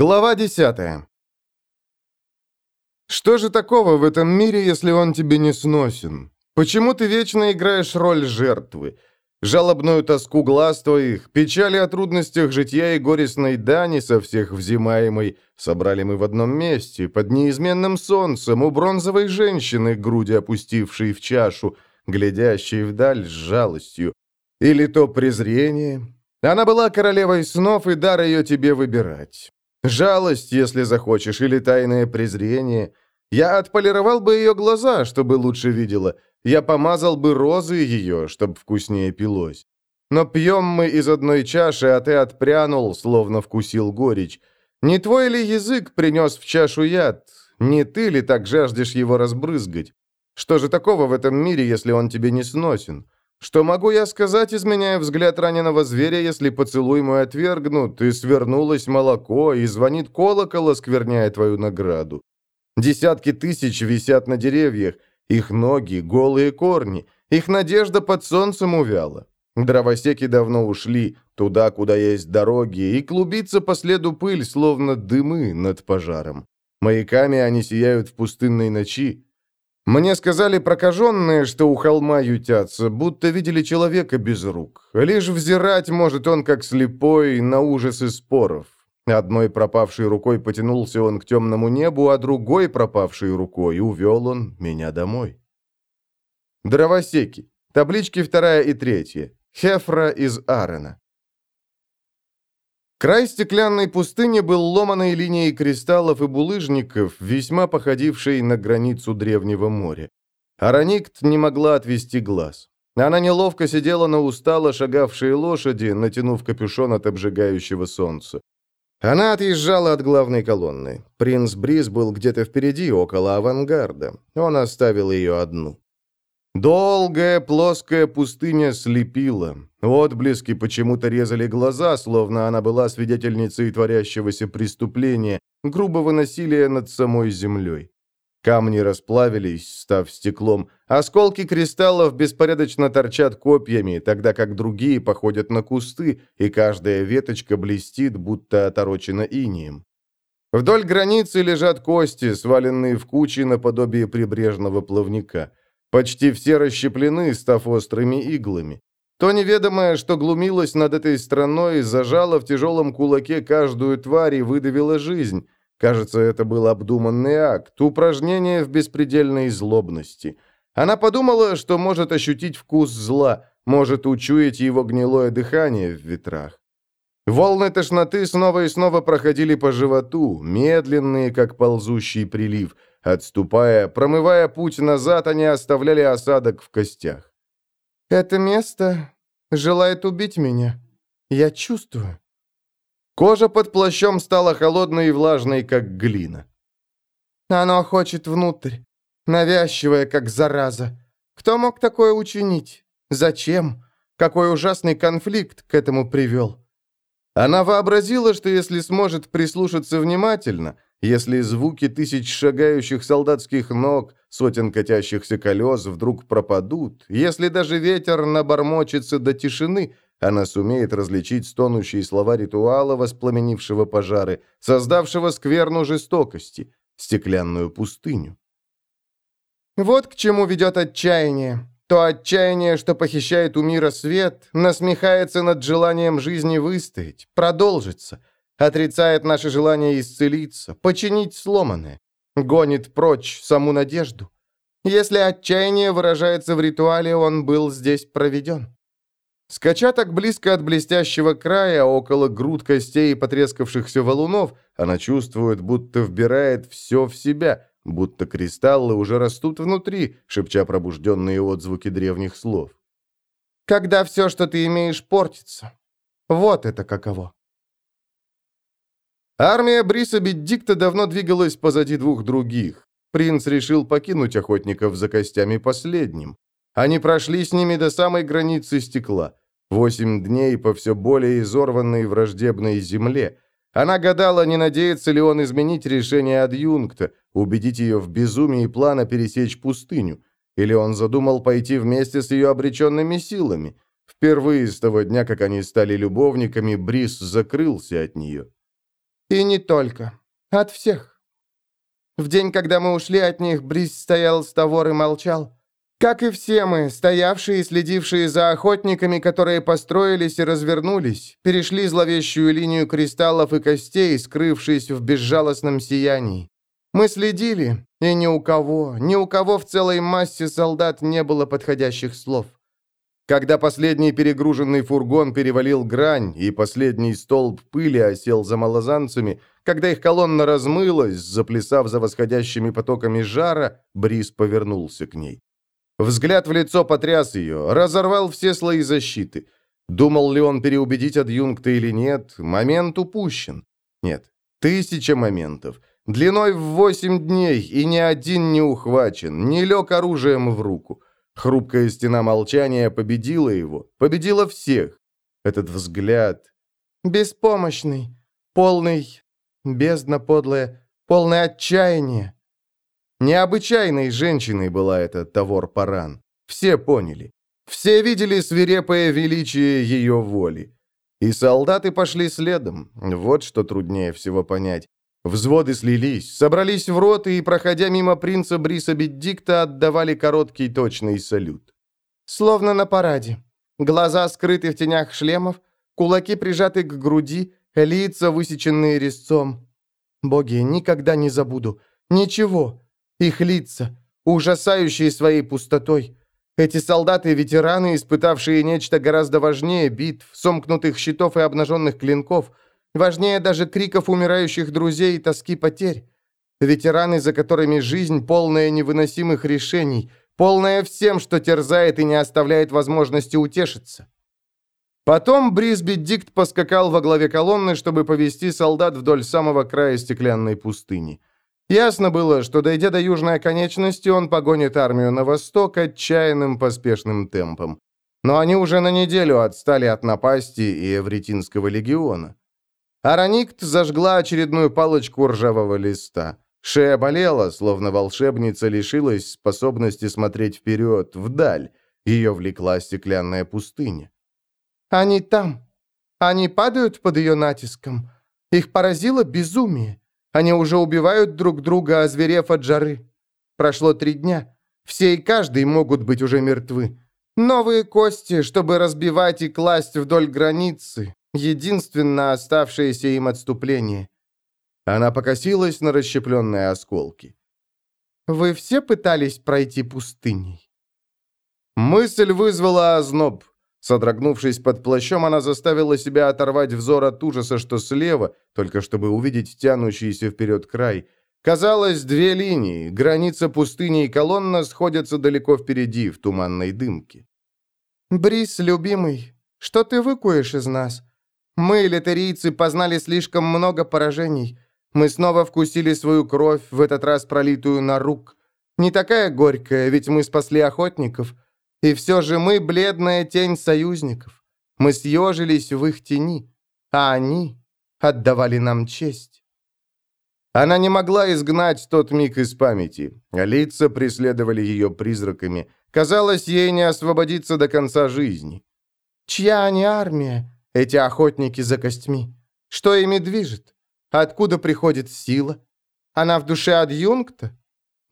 Глава 10 Что же такого в этом мире, если он тебе не сносен? Почему ты вечно играешь роль жертвы? Жалобную тоску глаз твоих, печали о трудностях житья и горестной дани со всех взимаемой собрали мы в одном месте, под неизменным солнцем, у бронзовой женщины, груди опустившей в чашу, глядящей вдаль с жалостью. Или то презрение. Она была королевой снов, и дар ее тебе выбирать. Жалость, если захочешь, или тайное презрение. Я отполировал бы ее глаза, чтобы лучше видела. Я помазал бы розы ее, чтобы вкуснее пилось. Но пьем мы из одной чаши, а ты отпрянул, словно вкусил горечь. Не твой ли язык принес в чашу яд? Не ты ли так жаждешь его разбрызгать? Что же такого в этом мире, если он тебе не сносен? Что могу я сказать, изменяя взгляд раненого зверя, если поцелуй мой отвергнут, и свернулось молоко, и звонит колокол, оскверняя твою награду? Десятки тысяч висят на деревьях, их ноги, голые корни, их надежда под солнцем увяла. Дровосеки давно ушли, туда, куда есть дороги, и клубится по следу пыль, словно дымы над пожаром. Маяками они сияют в пустынной ночи, мне сказали прокаженные, что у холма ютятся, будто видели человека без рук. Лишь взирать может он, как слепой, на ужасы споров. Одной пропавшей рукой потянулся он к темному небу, а другой пропавшей рукой увел он меня домой. Дровосеки. Таблички вторая и третья. Хефра из Арена. Край стеклянной пустыни был ломаной линией кристаллов и булыжников, весьма походившей на границу древнего моря. Араникт не могла отвести глаз. Она неловко сидела на устало шагавшей лошади, натянув капюшон от обжигающего солнца. Она отъезжала от главной колонны. Принц Бриз был где-то впереди, около авангарда. Он оставил ее одну. Долгая плоская пустыня слепила. Отблески почему-то резали глаза, словно она была свидетельницей творящегося преступления, грубого насилия над самой землей. Камни расплавились, став стеклом. Осколки кристаллов беспорядочно торчат копьями, тогда как другие походят на кусты, и каждая веточка блестит, будто оторочена инием. Вдоль границы лежат кости, сваленные в кучи наподобие прибрежного плавника. Почти все расщеплены, став острыми иглами. То неведомое, что глумилось над этой страной, зажало в тяжелом кулаке каждую тварь и выдавило жизнь. Кажется, это был обдуманный акт, упражнение в беспредельной злобности. Она подумала, что может ощутить вкус зла, может учуять его гнилое дыхание в ветрах. Волны тошноты снова и снова проходили по животу, медленные, как ползущий прилив – Отступая, промывая путь назад, они оставляли осадок в костях. «Это место желает убить меня. Я чувствую». Кожа под плащом стала холодной и влажной, как глина. «Оно хочет внутрь, навязчивое, как зараза. Кто мог такое учинить? Зачем? Какой ужасный конфликт к этому привел?» Она вообразила, что если сможет прислушаться внимательно – если звуки тысяч шагающих солдатских ног, сотен катящихся колес вдруг пропадут, если даже ветер набормочется до тишины, она сумеет различить стонущие слова ритуала, воспламенившего пожары, создавшего скверну жестокости, стеклянную пустыню. Вот к чему ведет отчаяние. То отчаяние, что похищает у мира свет, насмехается над желанием жизни выстоять, продолжиться – Отрицает наше желание исцелиться, починить сломанное. Гонит прочь саму надежду. Если отчаяние выражается в ритуале, он был здесь проведен. Скача так близко от блестящего края, около груд костей и потрескавшихся валунов, она чувствует, будто вбирает все в себя, будто кристаллы уже растут внутри, шепча пробужденные отзвуки древних слов. «Когда все, что ты имеешь, портится. Вот это каково». Армия Бриса Беддикта давно двигалась позади двух других. Принц решил покинуть охотников за костями последним. Они прошли с ними до самой границы стекла. Восемь дней по все более изорванной враждебной земле. Она гадала, не надеется ли он изменить решение адъюнкта, убедить ее в безумии плана пересечь пустыню. Или он задумал пойти вместе с ее обреченными силами. Впервые с того дня, как они стали любовниками, Брис закрылся от нее. И не только. От всех. В день, когда мы ушли от них, Брис стоял с Тавор и молчал. Как и все мы, стоявшие и следившие за охотниками, которые построились и развернулись, перешли зловещую линию кристаллов и костей, скрывшись в безжалостном сиянии. Мы следили, и ни у кого, ни у кого в целой массе солдат не было подходящих слов. Когда последний перегруженный фургон перевалил грань, и последний столб пыли осел за малозанцами, когда их колонна размылась, заплясав за восходящими потоками жара, Брис повернулся к ней. Взгляд в лицо потряс ее, разорвал все слои защиты. Думал ли он переубедить адъюнкта или нет, момент упущен. Нет, тысяча моментов. Длиной в восемь дней, и ни один не ухвачен, не лег оружием в руку. Хрупкая стена молчания победила его, победила всех. Этот взгляд... Беспомощный, полный, бездна подлая, полное отчаяние. Необычайной женщиной была эта Тавор-Паран. Все поняли. Все видели свирепое величие ее воли. И солдаты пошли следом. Вот что труднее всего понять. Взводы слились, собрались в роты и, проходя мимо принца Бриса Беддикта, отдавали короткий точный салют. Словно на параде. Глаза скрыты в тенях шлемов, кулаки прижаты к груди, лица, высеченные резцом. Боги, никогда не забуду. Ничего. Их лица, ужасающие своей пустотой. Эти солдаты-ветераны, испытавшие нечто гораздо важнее битв, сомкнутых щитов и обнаженных клинков – Важнее даже криков умирающих друзей и тоски потерь. Ветераны, за которыми жизнь полная невыносимых решений, полная всем, что терзает и не оставляет возможности утешиться. Потом Брисби Дикт поскакал во главе колонны, чтобы повести солдат вдоль самого края стеклянной пустыни. Ясно было, что, дойдя до южной оконечности, он погонит армию на восток отчаянным поспешным темпом. Но они уже на неделю отстали от напасти и Эвретинского легиона. Араникт зажгла очередную палочку ржавого листа. Шея болела, словно волшебница лишилась способности смотреть вперед, вдаль. Ее влекла стеклянная пустыня. «Они там. Они падают под ее натиском. Их поразило безумие. Они уже убивают друг друга, озверев от жары. Прошло три дня. Все и каждый могут быть уже мертвы. Новые кости, чтобы разбивать и класть вдоль границы, единственно оставшееся им отступление. Она покосилась на расщепленные осколки. «Вы все пытались пройти пустыней?» Мысль вызвала озноб. Содрогнувшись под плащом, она заставила себя оторвать взор от ужаса, что слева, только чтобы увидеть тянущийся вперед край. Казалось, две линии, граница пустыни и колонна, сходятся далеко впереди, в туманной дымке. «Брис, любимый, что ты выкуешь из нас? Мы, литерийцы, познали слишком много поражений. Мы снова вкусили свою кровь, в этот раз пролитую на рук. Не такая горькая, ведь мы спасли охотников. И все же мы бледная тень союзников. Мы съежились в их тени, а они отдавали нам честь. Она не могла изгнать тот миг из памяти. Лица преследовали ее призраками. Казалось, ей не освободиться до конца жизни. «Чья они армия? Эти охотники за костьми. Что ими движет? Откуда приходит сила? Она в душе адъюнкта?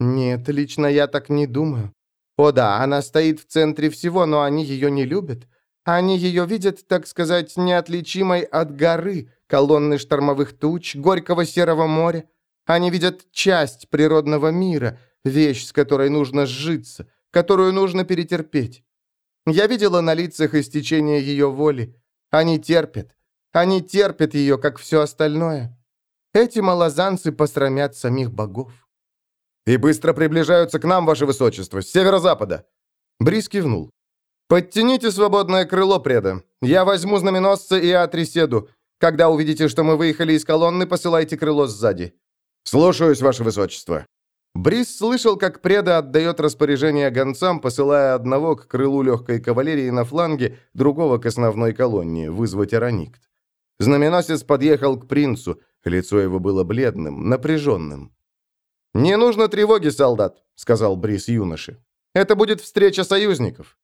Нет, лично я так не думаю. О да, она стоит в центре всего, но они ее не любят. Они ее видят, так сказать, неотличимой от горы, колонны штормовых туч, горького серого моря. Они видят часть природного мира, вещь, с которой нужно сжиться, которую нужно перетерпеть. Я видела на лицах истечение ее воли. Они терпят. Они терпят ее, как все остальное. Эти малозанцы посрамят самих богов. «И быстро приближаются к нам, ваше высочество, с северо-запада!» Брис кивнул. «Подтяните свободное крыло, преда. Я возьму знаменосца и отреседу. Когда увидите, что мы выехали из колонны, посылайте крыло сзади». «Слушаюсь, ваше высочество». Брис слышал, как преда отдает распоряжение гонцам, посылая одного к крылу легкой кавалерии на фланге, другого к основной колонне, вызвать Араникт. Знаменосец подъехал к принцу, лицо его было бледным, напряженным. «Не нужно тревоги, солдат», — сказал Брис юноше. «Это будет встреча союзников».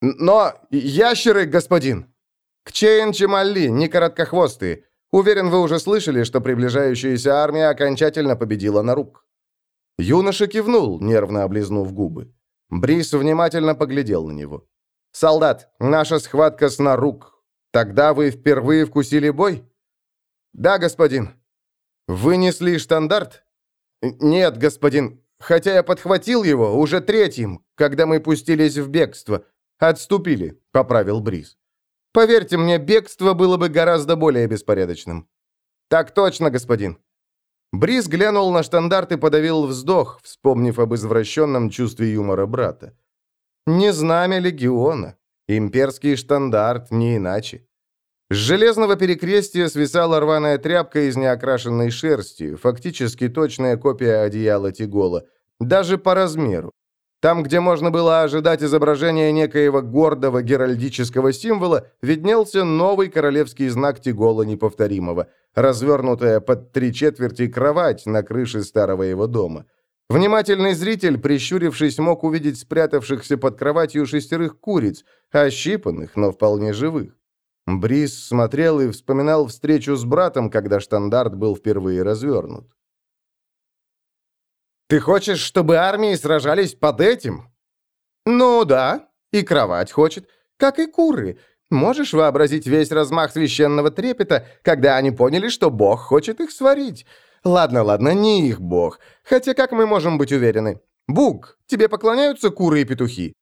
«Но ящеры, господин!» «К Чейн Чемалли, не короткохвостые. Уверен, вы уже слышали, что приближающаяся армия окончательно победила на рук». Юноша кивнул, нервно облизнув губы. Брис внимательно поглядел на него. «Солдат, наша схватка с Нарук. Тогда вы впервые вкусили бой?» «Да, господин». «Вы несли штандарт?» «Нет, господин. Хотя я подхватил его уже третьим, когда мы пустились в бегство. Отступили», — поправил Брис. «Поверьте мне, бегство было бы гораздо более беспорядочным». «Так точно, господин». Бриз глянул на штандарт и подавил вздох, вспомнив об извращенном чувстве юмора брата. «Не знамя легиона. Имперский штандарт, не иначе». С железного перекрестия свисала рваная тряпка из неокрашенной шерсти, фактически точная копия одеяла Тигола, даже по размеру. Там, где можно было ожидать изображения некоего гордого геральдического символа, виднелся новый королевский знак Тигола неповторимого, развернутая под три четверти кровать на крыше старого его дома. Внимательный зритель, прищурившись, мог увидеть спрятавшихся под кроватью шестерых куриц, ощипанных, но вполне живых. Брис смотрел и вспоминал встречу с братом, когда штандарт был впервые развернут. Ты хочешь, чтобы армии сражались под этим? Ну да, и кровать хочет, как и куры. Можешь вообразить весь размах священного трепета, когда они поняли, что Бог хочет их сварить? Ладно, ладно, не их Бог. Хотя как мы можем быть уверены? Буг, тебе поклоняются куры и петухи?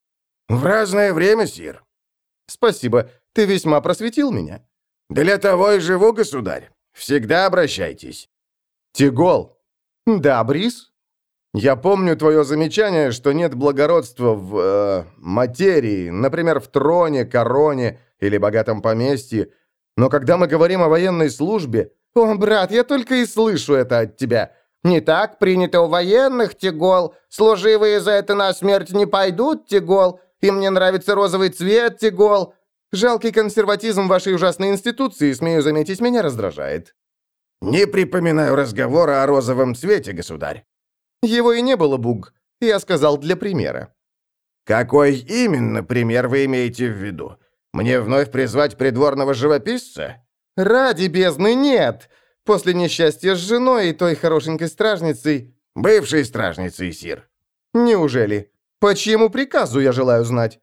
В разное время, сир. Спасибо, ты весьма просветил меня. Для того и живу, государь. Всегда обращайтесь. Тигол. Да, Брис? Я помню твое замечание, что нет благородства в э, материи, например, в троне, короне или богатом поместье. Но когда мы говорим о военной службе... О, брат, я только и слышу это от тебя. Не так принято у военных, Тигол. Служивые за это на смерть не пойдут, Тигол. И мне нравится розовый цвет, Тигол. Жалкий консерватизм вашей ужасной институции, смею заметить, меня раздражает. Не припоминаю разговора о розовом цвете, государь. Его и не было, Буг. Я сказал для примера. Какой именно пример вы имеете в виду? Мне вновь призвать придворного живописца? Ради бездны нет. После несчастья с женой и той хорошенькой стражницей... Бывшей стражницей, сир. Неужели? По чьему приказу, я желаю знать?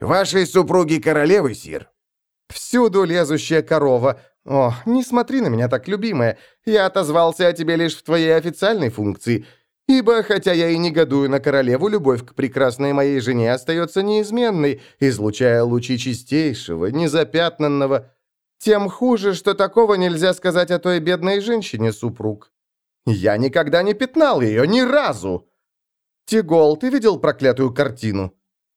Вашей супруги королевы, сир. Всюду лезущая корова. О, не смотри на меня так, любимая. Я отозвался о тебе лишь в твоей официальной функции. Ибо, хотя я и негодую на королеву, любовь к прекрасной моей жене остается неизменной, излучая лучи чистейшего, незапятнанного. Тем хуже, что такого нельзя сказать о той бедной женщине, супруг. Я никогда не пятнал ее, ни разу. Тигол, ты видел проклятую картину?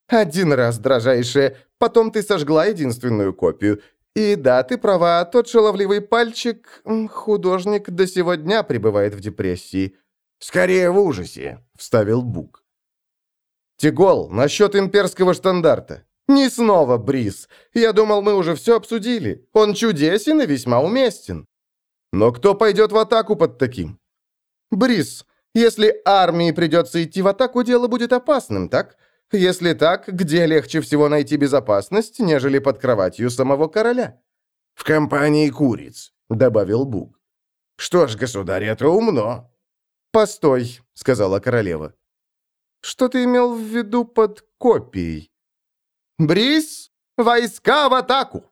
Один раз, дрожайшая, потом ты сожгла единственную копию. И да, ты права, тот шаловливый пальчик, художник до сего дня пребывает в депрессии. «Скорее в ужасе», — вставил Бук. «Тигол, насчет имперского штандарта. Не снова Бриз. Я думал, мы уже все обсудили. Он чудесен и весьма уместен. Но кто пойдет в атаку под таким? Бриз, если армии придется идти в атаку, дело будет опасным, так? Если так, где легче всего найти безопасность, нежели под кроватью самого короля?» «В компании куриц», — добавил Бук. «Что ж, государь, это умно. «Постой», — сказала королева. «Что ты имел в виду под копией?» «Брис, войска в атаку!»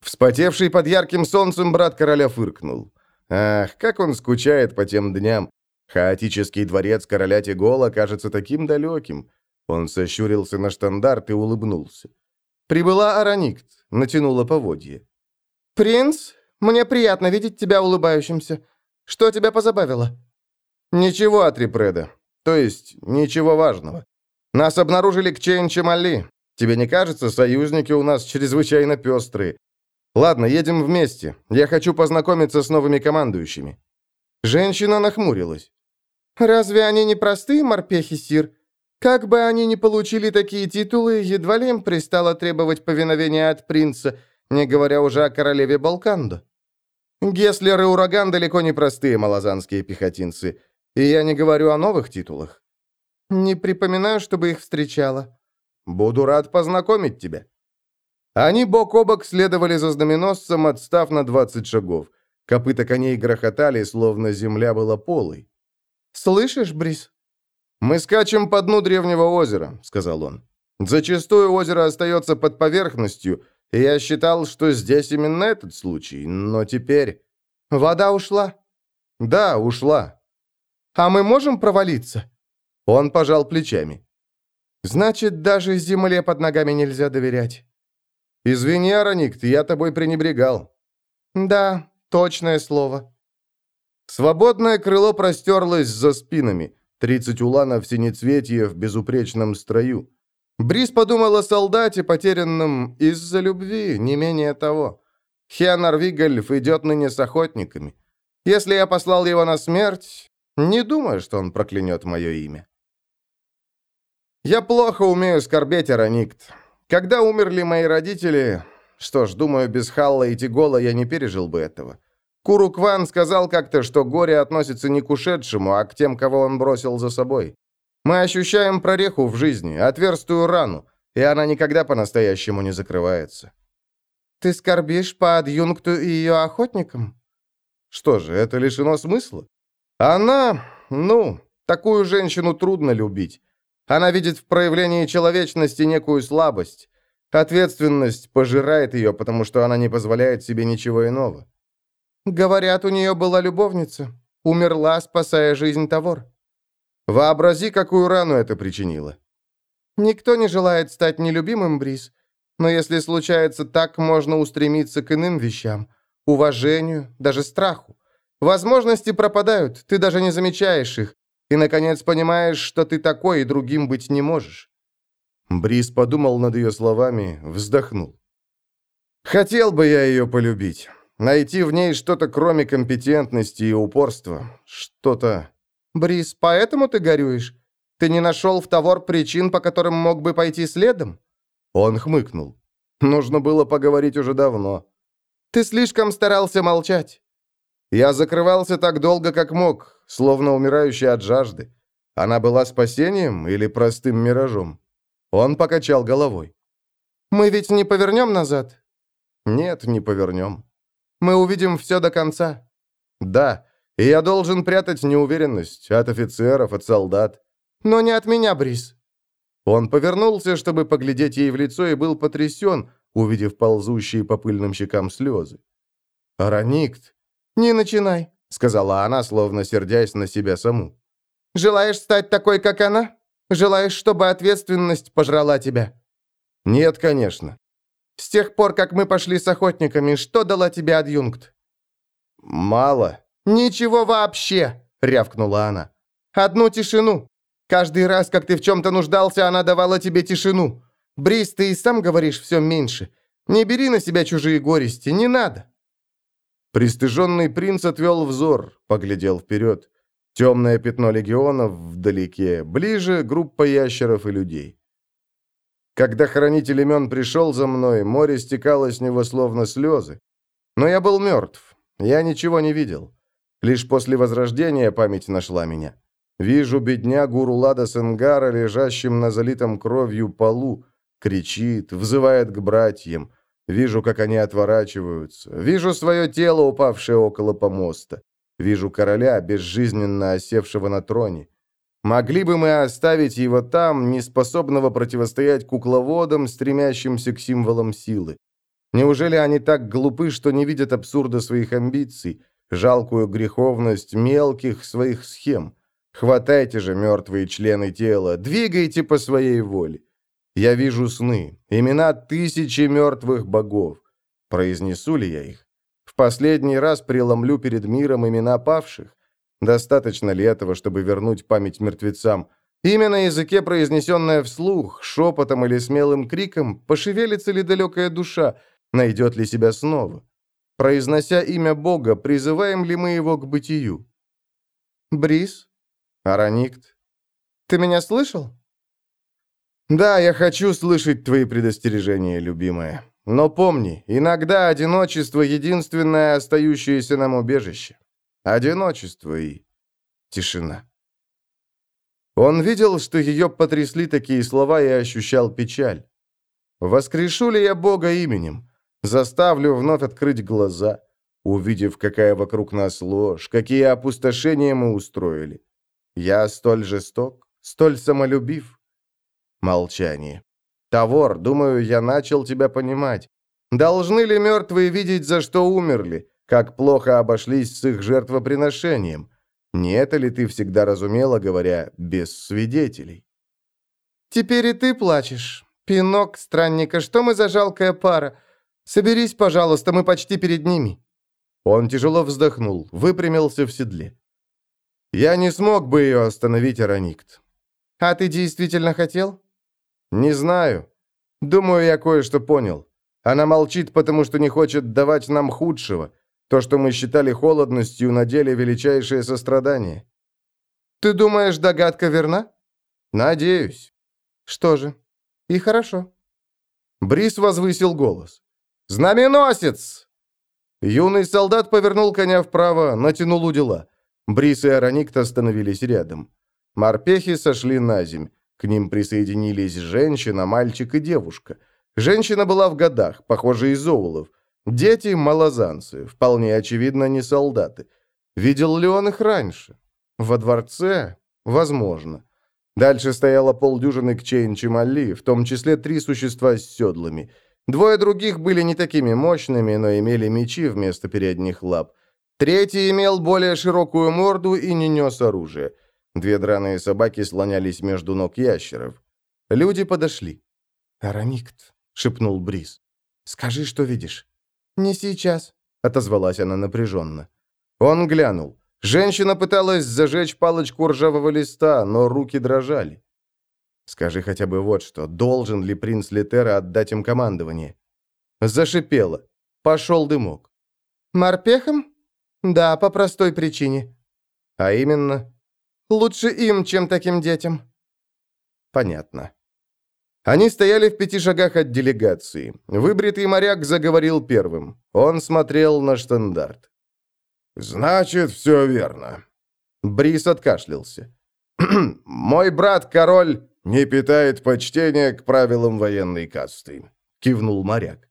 Вспотевший под ярким солнцем брат короля фыркнул. Ах, как он скучает по тем дням. Хаотический дворец короля Тигола кажется таким далеким. Он сощурился на штандарт и улыбнулся. Прибыла Араникт, натянула поводье. «Принц, мне приятно видеть тебя улыбающимся. Что тебя позабавило?» «Ничего, Атрипреда. То есть, ничего важного. Нас обнаружили к Чейн-Чемали. Тебе не кажется, союзники у нас чрезвычайно пестрые? Ладно, едем вместе. Я хочу познакомиться с новыми командующими». Женщина нахмурилась. «Разве они не простые морпехи, Сир? Как бы они ни получили такие титулы, едва ли им пристало требовать повиновения от принца, не говоря уже о королеве Балкандо». Геслер и Ураган далеко не простые малозанские пехотинцы. И я не говорю о новых титулах. Не припоминаю, чтобы их встречала. Буду рад познакомить тебя. Они бок о бок следовали за знаменосцем, отстав на 20 шагов. Копыта коней грохотали, словно земля была полой. «Слышишь, Брис?» «Мы скачем по дну древнего озера», — сказал он. «Зачастую озеро остается под поверхностью, я считал, что здесь именно этот случай, но теперь...» «Вода ушла?» «Да, ушла». «А мы можем провалиться?» Он пожал плечами. «Значит, даже земле под ногами нельзя доверять». «Извини, Ароникт, я тобой пренебрегал». «Да, точное слово». Свободное крыло простерлось за спинами. Тридцать уланов синецветия в безупречном строю. Брис подумал о солдате, потерянном из-за любви, не менее того. Хианар Вигельф идет ныне с охотниками. Если я послал его на смерть, не думаю, что он проклянет мое имя. Я плохо умею скорбеть, Ароникт. Когда умерли мои родители... Что ж, думаю, без Халла и Тигола я не пережил бы этого. Курукван сказал как-то, что горе относится не к ушедшему, а к тем, кого он бросил за собой. Мы ощущаем прореху в жизни, отверстую рану, и она никогда по-настоящему не закрывается. Ты скорбишь по адъюнкту и ее охотникам? Что же, это лишено смысла? Она, ну, такую женщину трудно любить. Она видит в проявлении человечности некую слабость. Ответственность пожирает ее, потому что она не позволяет себе ничего иного. Говорят, у нее была любовница. Умерла, спасая жизнь Тавор. Вообрази, какую рану это причинило. Никто не желает стать нелюбимым, Брис. Но если случается так, можно устремиться к иным вещам. Уважению, даже страху. Возможности пропадают, ты даже не замечаешь их. И, наконец, понимаешь, что ты такой и другим быть не можешь. Брис подумал над ее словами, вздохнул. «Хотел бы я ее полюбить. Найти в ней что-то, кроме компетентности и упорства. Что-то...» «Брис, поэтому ты горюешь? Ты не нашел в Тавор причин, по которым мог бы пойти следом?» Он хмыкнул. «Нужно было поговорить уже давно». «Ты слишком старался молчать». «Я закрывался так долго, как мог, словно умирающий от жажды. Она была спасением или простым миражом?» Он покачал головой. «Мы ведь не повернем назад?» «Нет, не повернем». Мы увидим все до конца». «Да, и я должен прятать неуверенность от офицеров, от солдат». «Но не от меня, Брис». Он повернулся, чтобы поглядеть ей в лицо, и был потрясен, увидев ползущие по пыльным щекам слезы. «Ароникт!» «Не начинай», — сказала она, словно сердясь на себя саму. «Желаешь стать такой, как она? Желаешь, чтобы ответственность пожрала тебя?» «Нет, конечно. С тех пор, как мы пошли с охотниками, что дала тебе адъюнкт?» «Мало». «Ничего вообще!» — рявкнула она. «Одну тишину. Каждый раз, как ты в чем-то нуждался, она давала тебе тишину. Брис, ты и сам говоришь все меньше. Не бери на себя чужие горести, не надо». Пристыженный принц отвел взор, поглядел вперед. Темное пятно легионов вдалеке, ближе группа ящеров и людей. Когда хранитель имен пришел за мной, море стекало с него словно слезы. Но я был мертв. Я ничего не видел. Лишь после возрождения память нашла меня. Вижу беднягу Рулада Сенгара, лежащим на залитом кровью полу. Кричит, взывает к братьям. Вижу, как они отворачиваются. Вижу свое тело, упавшее около помоста. Вижу короля, безжизненно осевшего на троне. Могли бы мы оставить его там, неспособного противостоять кукловодам, стремящимся к символам силы? Неужели они так глупы, что не видят абсурда своих амбиций, жалкую греховность мелких своих схем? Хватайте же мертвые члены тела, двигайте по своей воле. Я вижу сны, имена тысячи мертвых богов. Произнесу ли я их? В последний раз преломлю перед миром имена павших. Достаточно ли этого, чтобы вернуть память мертвецам? Имя на языке, произнесенное вслух, шепотом или смелым криком, пошевелится ли далекая душа, найдет ли себя снова? Произнося имя Бога, призываем ли мы его к бытию? Брис? Ароникт? Ты меня слышал? Да, я хочу слышать твои предостережения, любимая. Но помни, иногда одиночество — единственное остающееся нам убежище. Одиночество и тишина. Он видел, что ее потрясли такие слова и ощущал печаль. Воскрешу ли я Бога именем? Заставлю вновь открыть глаза, увидев, какая вокруг нас ложь, какие опустошения мы устроили. Я столь жесток, столь самолюбив. Молчание. Тавор, думаю, я начал тебя понимать. Должны ли мертвые видеть, за что умерли? Как плохо обошлись с их жертвоприношением? Не это ли ты всегда разумела, говоря «без свидетелей»? «Теперь и ты плачешь. Пинок, странника, что мы за жалкая пара? Соберись, пожалуйста, мы почти перед ними». Он тяжело вздохнул, выпрямился в седле. «Я не смог бы ее остановить, Ароникт». «А ты действительно хотел?» «Не знаю. Думаю, я кое-что понял. Она молчит, потому что не хочет давать нам худшего. То, что мы считали холодностью, на деле величайшее сострадание». «Ты думаешь, догадка верна?» «Надеюсь». «Что же, и хорошо». Брис возвысил голос. «Знаменосец!» Юный солдат повернул коня вправо, натянул удила. Брис и Ароникт остановились рядом. Морпехи сошли на земь. К ним присоединились женщина, мальчик и девушка. Женщина была в годах, похоже, из Оулов. Дети – малозанцы, вполне очевидно, не солдаты. Видел ли он их раньше? Во дворце? Возможно. Дальше стояло полдюжины кчейн-чемали, в том числе три существа с седлами. Двое других были не такими мощными, но имели мечи вместо передних лап. Третий имел более широкую морду и не нес оружие. Две драные собаки слонялись между ног ящеров. Люди подошли. «Арамикт», — шепнул Брис. «Скажи, что видишь». «Не сейчас», — отозвалась она напряженно. Он глянул. Женщина пыталась зажечь палочку ржавого листа, но руки дрожали. Скажи хотя бы вот что, должен ли принц Литера отдать им командование? Зашипело. Пошел дымок. «Морпехом? Да, по простой причине». «А именно?» «Лучше им, чем таким детям». «Понятно». Они стояли в пяти шагах от делегации. Выбритый моряк заговорил первым. Он смотрел на штандарт. «Значит, все верно». Брис откашлялся. «Мой брат, король, не питает почтения к правилам военной касты», — кивнул моряк.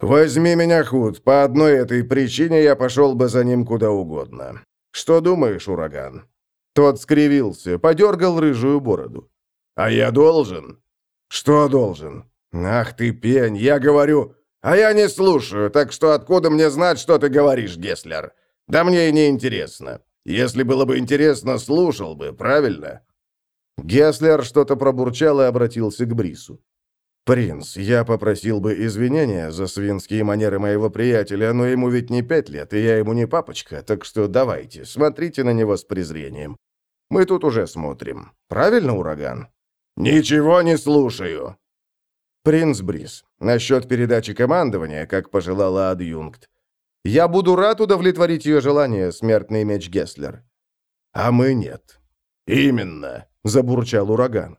«Возьми меня, Худ, по одной этой причине я пошел бы за ним куда угодно. Что думаешь, ураган?» Тот скривился, подергал рыжую бороду. «А я должен?» «Что должен?» «Ах ты, пень, я говорю, «А я не слушаю, так что откуда мне знать, что ты говоришь, Геслер? Да мне и не интересно. Если было бы интересно, слушал бы, правильно?» Геслер что-то пробурчал и обратился к Брису. «Принц, я попросил бы извинения за свинские манеры моего приятеля, но ему ведь не пять лет, и я ему не папочка, так что давайте, смотрите на него с презрением. Мы тут уже смотрим. Правильно, ураган?» «Ничего не слушаю!» «Принц Брис, насчет передачи командования, как пожелала адъюнкт. Я буду рад удовлетворить ее желание, смертный меч Гесслер». «А мы нет». «Именно», — забурчал ураган.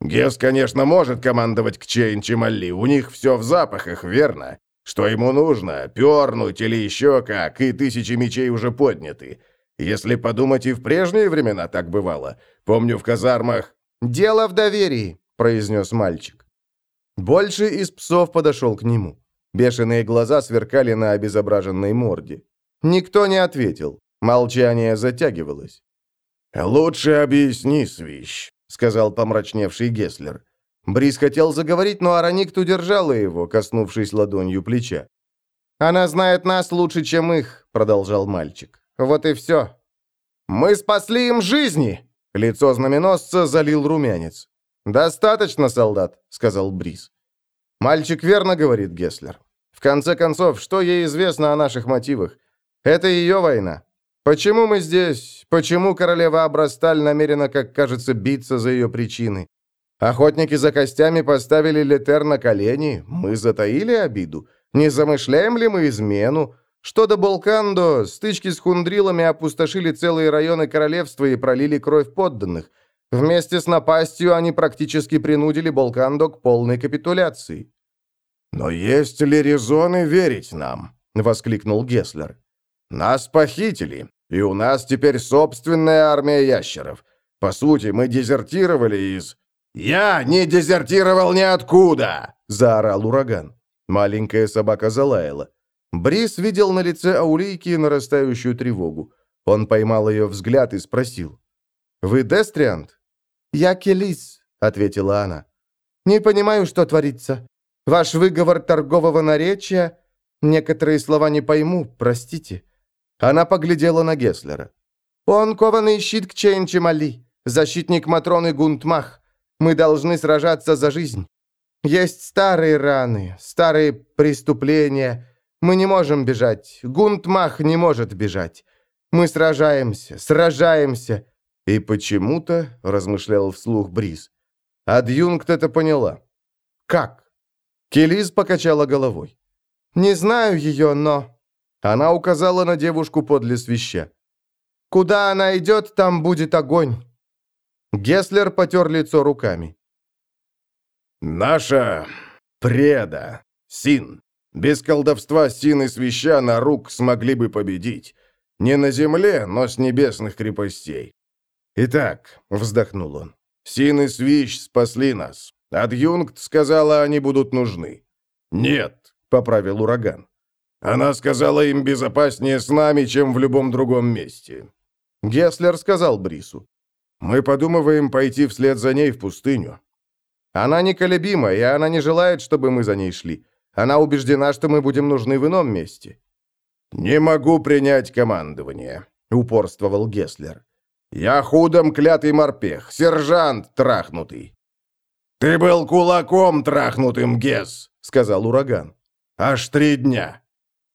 «Гес, конечно, может командовать к Чейн Чемалли, у них все в запахах, верно? Что ему нужно, пернуть или еще как, и тысячи мечей уже подняты. Если подумать, и в прежние времена так бывало. Помню, в казармах...» «Дело в доверии», — произнес мальчик. Больше из псов подошел к нему. Бешеные глаза сверкали на обезображенной морде. Никто не ответил. Молчание затягивалось. «Лучше объясни, Свищ», — сказал помрачневший Геслер. Брис хотел заговорить, но Ароникт удержала его, коснувшись ладонью плеча. «Она знает нас лучше, чем их», — продолжал мальчик. «Вот и все». «Мы спасли им жизни!» Лицо знаменосца залил румянец. «Достаточно, солдат», — сказал Брис. «Мальчик верно говорит, Гесслер. В конце концов, что ей известно о наших мотивах? Это ее война. Почему мы здесь? Почему королева Абрасталь намерена, как кажется, биться за ее причины? Охотники за костями поставили Летер на колени. Мы затаили обиду. Не замышляем ли мы измену? Что до Болкандо, стычки с хундрилами опустошили целые районы королевства и пролили кровь подданных. Вместе с напастью они практически принудили Болкандо к полной капитуляции. «Но есть ли резоны верить нам?» — воскликнул Гесслер. «Нас похитили, и у нас теперь собственная армия ящеров. По сути, мы дезертировали из...» «Я не дезертировал ниоткуда!» — заорал ураган. Маленькая собака залаяла. Брис видел на лице Аулейки нарастающую тревогу. Он поймал ее взгляд и спросил. «Вы Дестриант?» «Я Келис», — ответила она. «Не понимаю, что творится. Ваш выговор торгового наречия... Некоторые слова не пойму, простите». Она поглядела на Гесслера. «Он кованый щит к Чейнче Мали, защитник Матроны Гунтмах. Мы должны сражаться за жизнь. Есть старые раны, старые преступления. Мы не можем бежать. Гунтмах не может бежать. Мы сражаемся, сражаемся. И почему-то, размышлял вслух Бриз, адъюнкт это поняла. Как? Келиз покачала головой. Не знаю ее, но... Она указала на девушку подле свища. Куда она идет, там будет огонь. Гесслер потер лицо руками. «Наша преда, Син. Без колдовства Син и Свящана рук смогли бы победить. Не на земле, но с небесных крепостей. Итак, вздохнул он, Син и Свищ спасли нас. Адъюнкт сказала, они будут нужны. Нет, поправил ураган. Она сказала, им безопаснее с нами, чем в любом другом месте. Гесслер сказал Брису. Мы подумываем пойти вслед за ней в пустыню. Она неколебима, и она не желает, чтобы мы за ней шли. Она убеждена, что мы будем нужны в ином месте». «Не могу принять командование», — упорствовал Гесслер. «Я худом клятый морпех, сержант трахнутый». «Ты был кулаком трахнутым, Гес», — сказал ураган. «Аж три дня».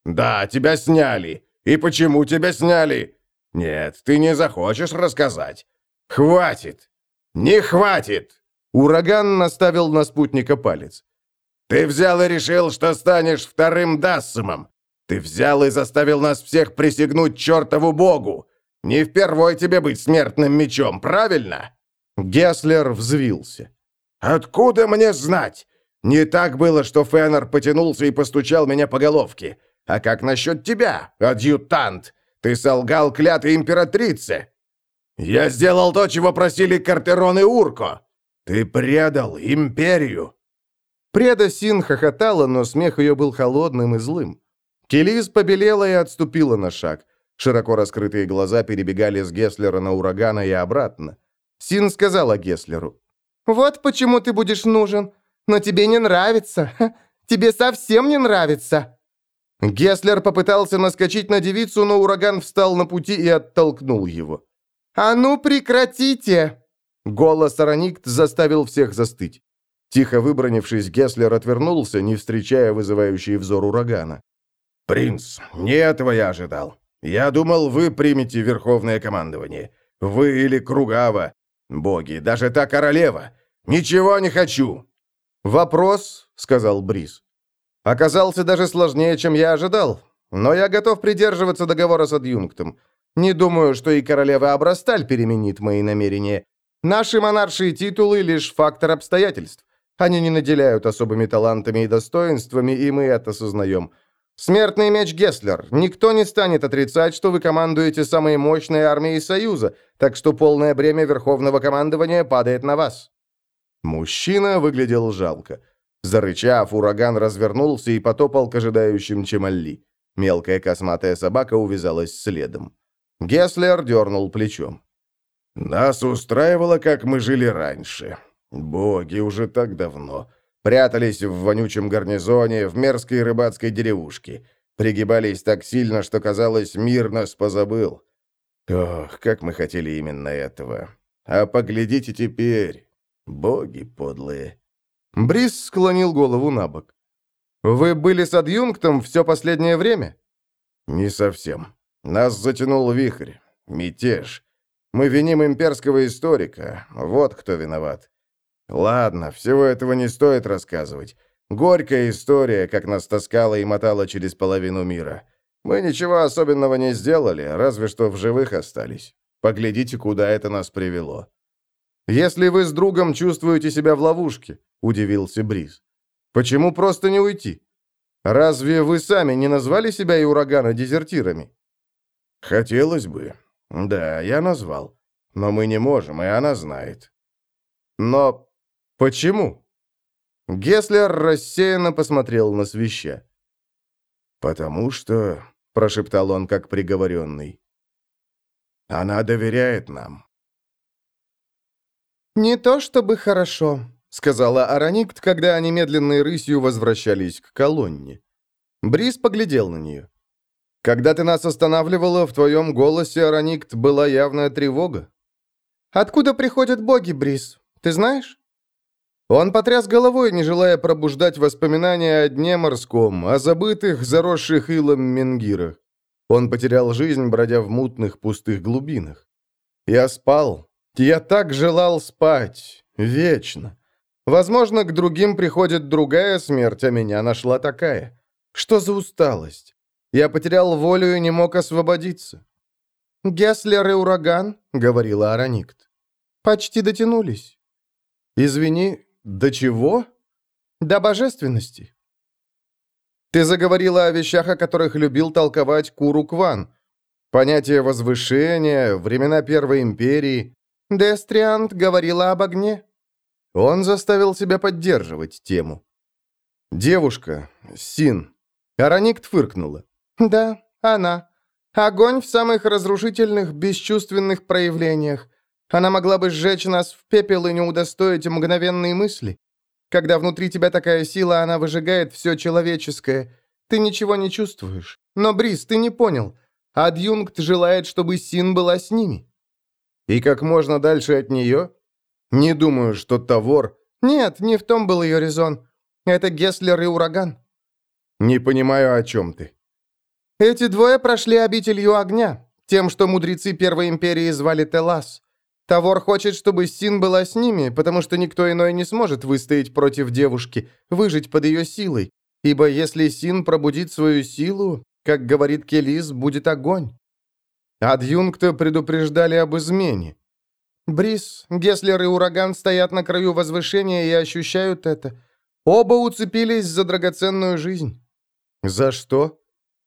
«Да, тебя сняли. И почему тебя сняли?» «Нет, ты не захочешь рассказать. Хватит. Не хватит!» Ураган наставил на спутника палец. «Ты взял и решил, что станешь вторым Дассомом. Ты взял и заставил нас всех присягнуть чертову богу. Не впервой тебе быть смертным мечом, правильно?» Геслер взвился. «Откуда мне знать? Не так было, что Феннер потянулся и постучал меня по головке. А как насчет тебя, адъютант? Ты солгал клятой императрице. Я сделал то, чего просили Картерон и Урко. Ты предал империю. Преда Син хохотала, но смех ее был холодным и злым. Келиз побелела и отступила на шаг. Широко раскрытые глаза перебегали с Гесслера на урагана и обратно. Син сказала Гесслеру. «Вот почему ты будешь нужен. Но тебе не нравится. Тебе совсем не нравится». Гесслер попытался наскочить на девицу, но ураган встал на пути и оттолкнул его. «А ну прекратите!» Голос Ароникт заставил всех застыть. Тихо выбронившись, Гесслер отвернулся, не встречая вызывающий взор урагана. «Принц, не этого я ожидал. Я думал, вы примете верховное командование. Вы или Кругава. Боги, даже та королева. Ничего не хочу!» «Вопрос», — сказал Брис. «Оказался даже сложнее, чем я ожидал. Но я готов придерживаться договора с адъюнктом. Не думаю, что и королева Абрасталь переменит мои намерения. Наши монаршие титулы — лишь фактор обстоятельств. Они не наделяют особыми талантами и достоинствами, и мы это сознаем. Смертный меч Гесслер. Никто не станет отрицать, что вы командуете самой мощной армией Союза, так что полное бремя Верховного командования падает на вас». Мужчина выглядел жалко. Зарычав, ураган развернулся и потопал к ожидающим Чемалли. Мелкая косматая собака увязалась следом. Гесслер дернул плечом. «Нас устраивало, как мы жили раньше. Боги, уже так давно. Прятались в вонючем гарнизоне, в мерзкой рыбацкой деревушке. Пригибались так сильно, что, казалось, мир нас позабыл. Ох, как мы хотели именно этого. А поглядите теперь. Боги подлые». Брис склонил голову на бок. «Вы были с адъюнктом все последнее время?» «Не совсем. Нас затянул вихрь. Мятеж. Мы виним имперского историка. Вот кто виноват. Ладно, всего этого не стоит рассказывать. Горькая история, как нас таскала и мотала через половину мира. Мы ничего особенного не сделали, разве что в живых остались. Поглядите, куда это нас привело. «Если вы с другом чувствуете себя в ловушке», — удивился Бриз, — «почему просто не уйти? Разве вы сами не назвали себя и урагана дезертирами?» «Хотелось бы. Да, я назвал. Но мы не можем, и она знает». «Но Почему?» Геслер рассеянно посмотрел на свища. «Потому что...» — прошептал он, как приговоренный. «Она доверяет нам». «Не то чтобы хорошо», — сказала Араникт, когда они медленной рысью возвращались к колонне. Брис поглядел на нее. «Когда ты нас останавливала, в твоем голосе, Араникт, была явная тревога». «Откуда приходят боги, Брис? Ты знаешь?» Он потряс головой, не желая пробуждать воспоминания о дне морском, о забытых, заросших илом менгирах. Он потерял жизнь, бродя в мутных, пустых глубинах. Я спал. Я так желал спать. Вечно. Возможно, к другим приходит другая смерть, а меня нашла такая. Что за усталость? Я потерял волю и не мог освободиться. «Гесслер и ураган», — говорила Араникт, — «почти дотянулись». «Извини, до чего?» «До божественности». «Ты заговорила о вещах, о которых любил толковать Куру Кван. Понятие возвышения, времена Первой Империи». «Дестриант говорила об огне». Он заставил себя поддерживать тему. «Девушка, Син». Араникт фыркнула. «Да, она. Огонь в самых разрушительных, бесчувственных проявлениях. Она могла бы сжечь нас в пепел и не удостоить мгновенной мысли. Когда внутри тебя такая сила, она выжигает все человеческое. Ты ничего не чувствуешь. Но, Брис, ты не понял. Адъюнкт желает, чтобы Син была с ними. И как можно дальше от нее? Не думаю, что Тавор... Нет, не в том был ее резон. Это Гесслер и Ураган. Не понимаю, о чем ты. Эти двое прошли обителью огня, тем, что мудрецы Первой Империи звали Телас. Тавор хочет, чтобы Син была с ними, потому что никто иной не сможет выстоять против девушки, выжить под ее силой. Ибо если Син пробудит свою силу, как говорит Келис, будет огонь. Адъюнкта предупреждали об измене. Брис, Геслер и Ураган стоят на краю возвышения и ощущают это. Оба уцепились за драгоценную жизнь. За что?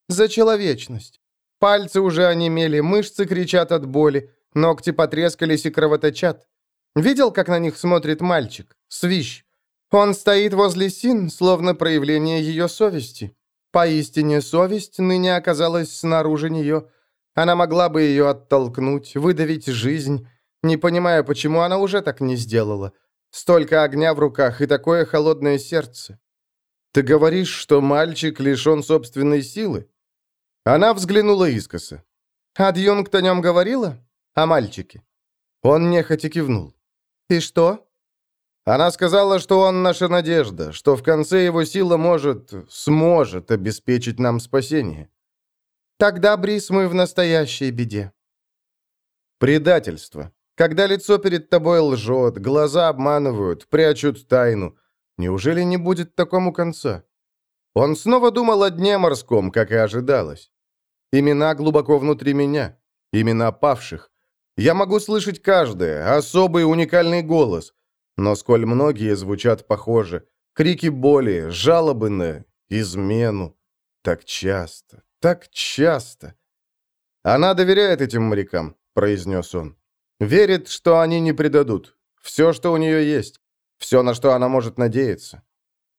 За человечность. Пальцы уже онемели, мышцы кричат от боли. Ногти потрескались и кровоточат. Видел, как на них смотрит мальчик? Свищ. Он стоит возле Син, словно проявление ее совести. Поистине, совесть ныне оказалась снаружи нее. Она могла бы ее оттолкнуть, выдавить жизнь, не понимая, почему она уже так не сделала. Столько огня в руках и такое холодное сердце. Ты говоришь, что мальчик лишен собственной силы? Она взглянула искоса. Адъюнкт о нем говорила? О мальчике?» Он нехотя кивнул. «И что?» Она сказала, что он наша надежда, что в конце его сила может, сможет обеспечить нам спасение. Тогда, Брис, мы в настоящей беде. Предательство. Когда лицо перед тобой лжет, глаза обманывают, прячут тайну. Неужели не будет такому конца? Он снова думал о дне морском, как и ожидалось. Имена глубоко внутри меня. Имена павших. Я могу слышать каждое, особый уникальный голос, но сколь многие звучат похоже, крики боли, жалобы на измену. Так часто, так часто. Она доверяет этим морякам, произнес он. Верит, что они не предадут. Все, что у нее есть. Все, на что она может надеяться.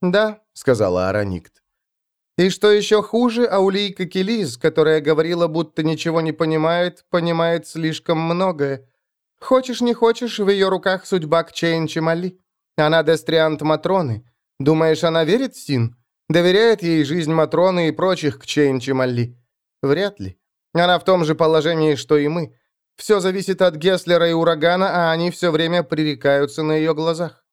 «Да», — сказала Араникт. И что еще хуже, Аулийка Келиз, которая говорила, будто ничего не понимает, понимает слишком многое. Хочешь не хочешь, в ее руках судьба Кчейн Чемали. Она дестриант Матроны. Думаешь, она верит Син? Доверяет ей жизнь Матроны и прочих Кчейн Чемали? Вряд ли. Она в том же положении, что и мы. Все зависит от Гесслера и Урагана, а они все время пререкаются на ее глазах.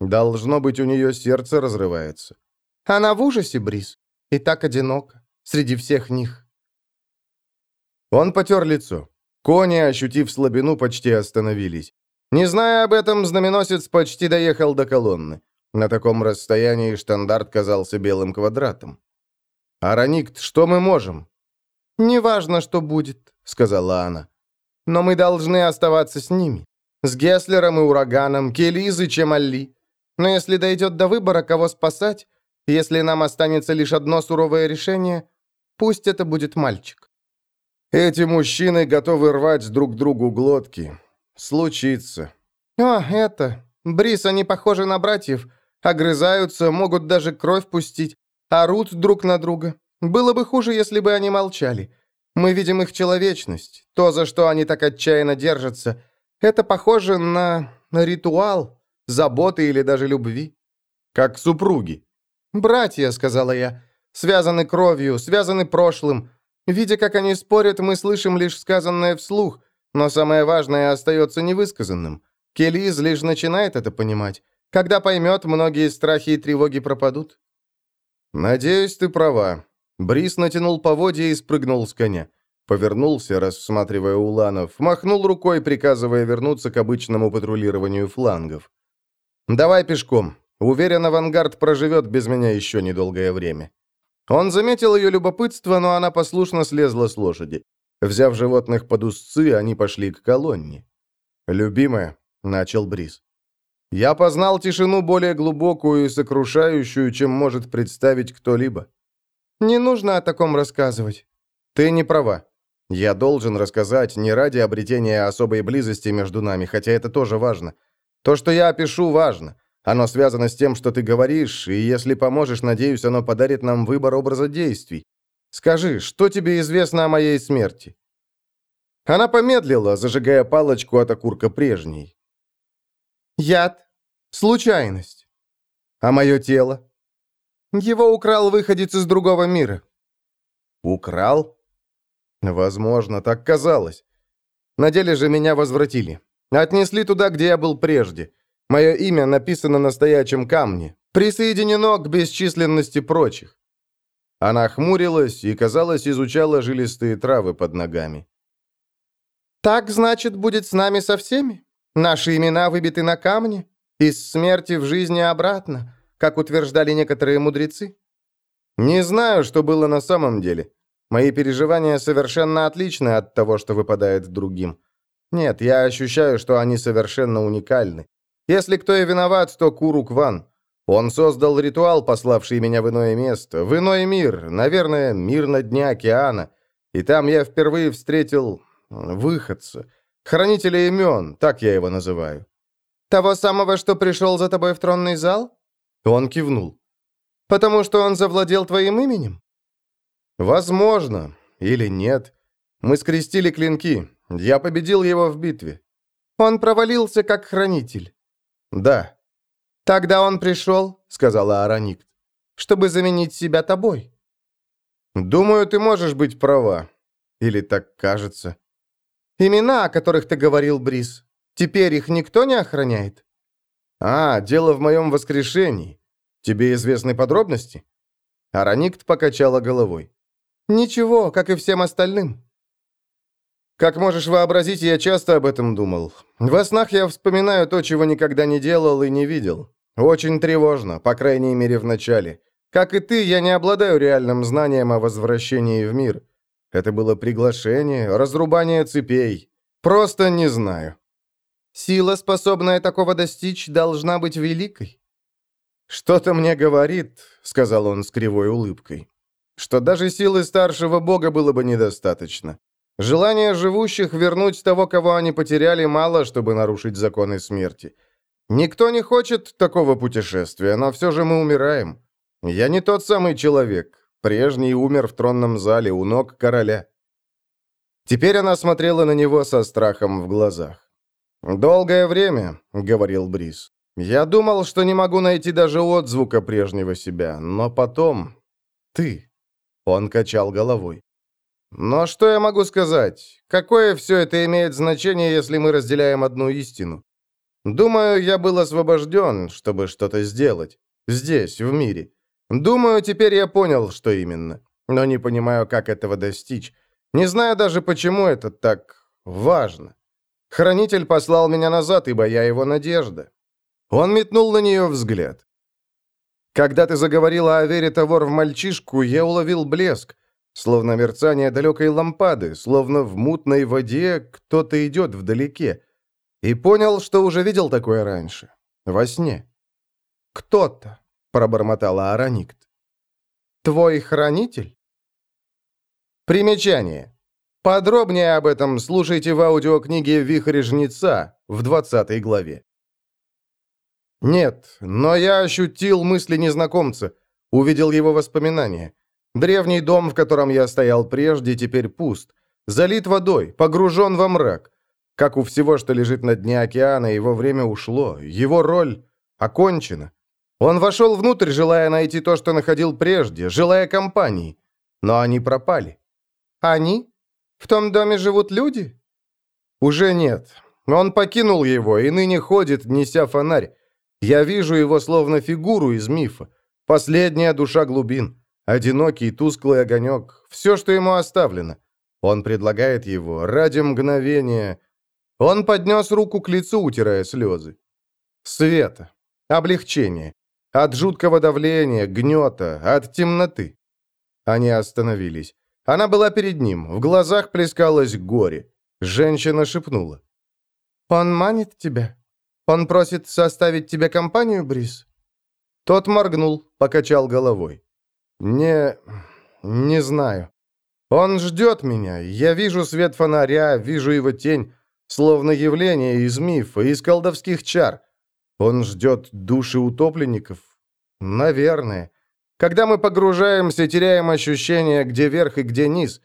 Должно быть, у нее сердце разрывается. Она в ужасе, Брис, и так одиноко среди всех них. Он потер лицо. Кони, ощутив слабину, почти остановились. Не зная об этом, знаменосец почти доехал до колонны. На таком расстоянии штандарт казался белым квадратом. «Араникт, что мы можем?» «Неважно, что будет», — сказала она. «Но мы должны оставаться с ними. С Геслером и Ураганом, Келиз и Чемалли. Но если дойдет до выбора, кого спасать, если нам останется лишь одно суровое решение, пусть это будет мальчик. Эти мужчины готовы рвать друг другу глотки. Случится. О, это... Брис, они похожи на братьев. Огрызаются, могут даже кровь пустить. Орут друг на друга. Было бы хуже, если бы они молчали. Мы видим их человечность, то, за что они так отчаянно держатся. Это похоже на ритуал, заботы или даже любви. Как супруги. «Братья», — сказала я, — «связаны кровью, связаны прошлым. Видя, как они спорят, мы слышим лишь сказанное вслух, но самое важное остается невысказанным. Келиз лишь начинает это понимать. Когда поймет, многие страхи и тревоги пропадут». «Надеюсь, ты права». Брис натянул поводья и спрыгнул с коня. Повернулся, рассматривая уланов, махнул рукой, приказывая вернуться к обычному патрулированию флангов. «Давай пешком. Уверен, авангард проживет без меня еще недолгое время». Он заметил ее любопытство, но она послушно слезла с лошади. Взяв животных под узцы, они пошли к колонне. «Любимая», — начал Брис, — «я познал тишину более глубокую и сокрушающую, чем может представить кто-либо». «Не нужно о таком рассказывать». «Ты не права. Я должен рассказать не ради обретения особой близости между нами, хотя это тоже важно. То, что я опишу, важно. Оно связано с тем, что ты говоришь, и если поможешь, надеюсь, оно подарит нам выбор образа действий. Скажи, что тебе известно о моей смерти?» Она помедлила, зажигая палочку от окурка прежней. «Яд. Случайность. А мое тело?» «Его украл выходец из другого мира». «Украл?» Возможно, так казалось. На деле же меня возвратили. Отнесли туда, где я был прежде. Мое имя написано на стоячем камне, присоединено к бесчисленности прочих. Она хмурилась и, казалось, изучала жилистые травы под ногами. «Так, значит, будет с нами со всеми? Наши имена выбиты на камне? Из смерти в жизни обратно, как утверждали некоторые мудрецы?» «Не знаю, что было на самом деле. Мои переживания совершенно отличны от того, что выпадает другим. Нет, я ощущаю, что они совершенно уникальны. Если кто и виноват, то Курук Ван. Он создал ритуал, пославший меня в иное место, в иной мир, наверное, мир на дне океана. И там я впервые встретил выходца, хранителя имен, так я его называю. Того самого, что пришел за тобой в тронный зал? Он кивнул. Потому что он завладел твоим именем? «Возможно. Или нет. Мы скрестили клинки. Я победил его в битве». «Он провалился как хранитель». «Да». «Тогда он пришел», — сказала Араникт, — «чтобы заменить себя тобой». «Думаю, ты можешь быть права. Или так кажется». «Имена, о которых ты говорил, Брис, теперь их никто не охраняет?» «А, дело в моем воскрешении. Тебе известны подробности?» Араникт покачала головой. «Ничего, как и всем остальным». «Как можешь вообразить, я часто об этом думал. Во снах я вспоминаю то, чего никогда не делал и не видел. Очень тревожно, по крайней мере, в начале. Как и ты, я не обладаю реальным знанием о возвращении в мир. Это было приглашение, разрубание цепей. Просто не знаю». «Сила, способная такого достичь, должна быть великой». «Что-то мне говорит», — сказал он с кривой улыбкой что даже силы старшего бога было бы недостаточно. Желание живущих вернуть того, кого они потеряли, мало, чтобы нарушить законы смерти. Никто не хочет такого путешествия, но все же мы умираем. Я не тот самый человек. Прежний умер в тронном зале у ног короля. Теперь она смотрела на него со страхом в глазах. «Долгое время», — говорил Брис. «Я думал, что не могу найти даже отзвука прежнего себя, но потом... Ты...» Он качал головой. «Но что я могу сказать? Какое все это имеет значение, если мы разделяем одну истину? Думаю, я был освобожден, чтобы что-то сделать. Здесь, в мире. Думаю, теперь я понял, что именно. Но не понимаю, как этого достичь. Не знаю даже, почему это так важно. Хранитель послал меня назад, ибо я его надежда». Он метнул на нее взгляд. Когда ты заговорила о вере товар в мальчишку, я уловил блеск, словно мерцание далекой лампады, словно в мутной воде кто-то идет вдалеке. И понял, что уже видел такое раньше. Во сне. «Кто-то», — пробормотала Араникт. «Твой хранитель?» Примечание. Подробнее об этом слушайте в аудиокниге «Вихрь жнеца» в 20 главе. Нет, но я ощутил мысли незнакомца, увидел его воспоминания. Древний дом, в котором я стоял прежде, теперь пуст. Залит водой, погружен во мрак. Как у всего, что лежит на дне океана, его время ушло, его роль окончена. Он вошел внутрь, желая найти то, что находил прежде, желая компании. Но они пропали. Они? В том доме живут люди? Уже нет. Он покинул его и ныне ходит, неся фонарь. Я вижу его словно фигуру из мифа. Последняя душа глубин. Одинокий, тусклый огонек. Все, что ему оставлено. Он предлагает его ради мгновения. Он поднес руку к лицу, утирая слезы. Света. Облегчение. От жуткого давления, гнета, от темноты. Они остановились. Она была перед ним, в глазах плескалось горе. Женщина шепнула. «Он манит тебя? Он просит составить тебе компанию, Брис?» Тот моргнул, покачал головой. «Не... не знаю. Он ждет меня. Я вижу свет фонаря, вижу его тень, словно явление из мифа, из колдовских чар. Он ждет души утопленников? Наверное. Когда мы погружаемся, теряем ощущение, где верх и где низ.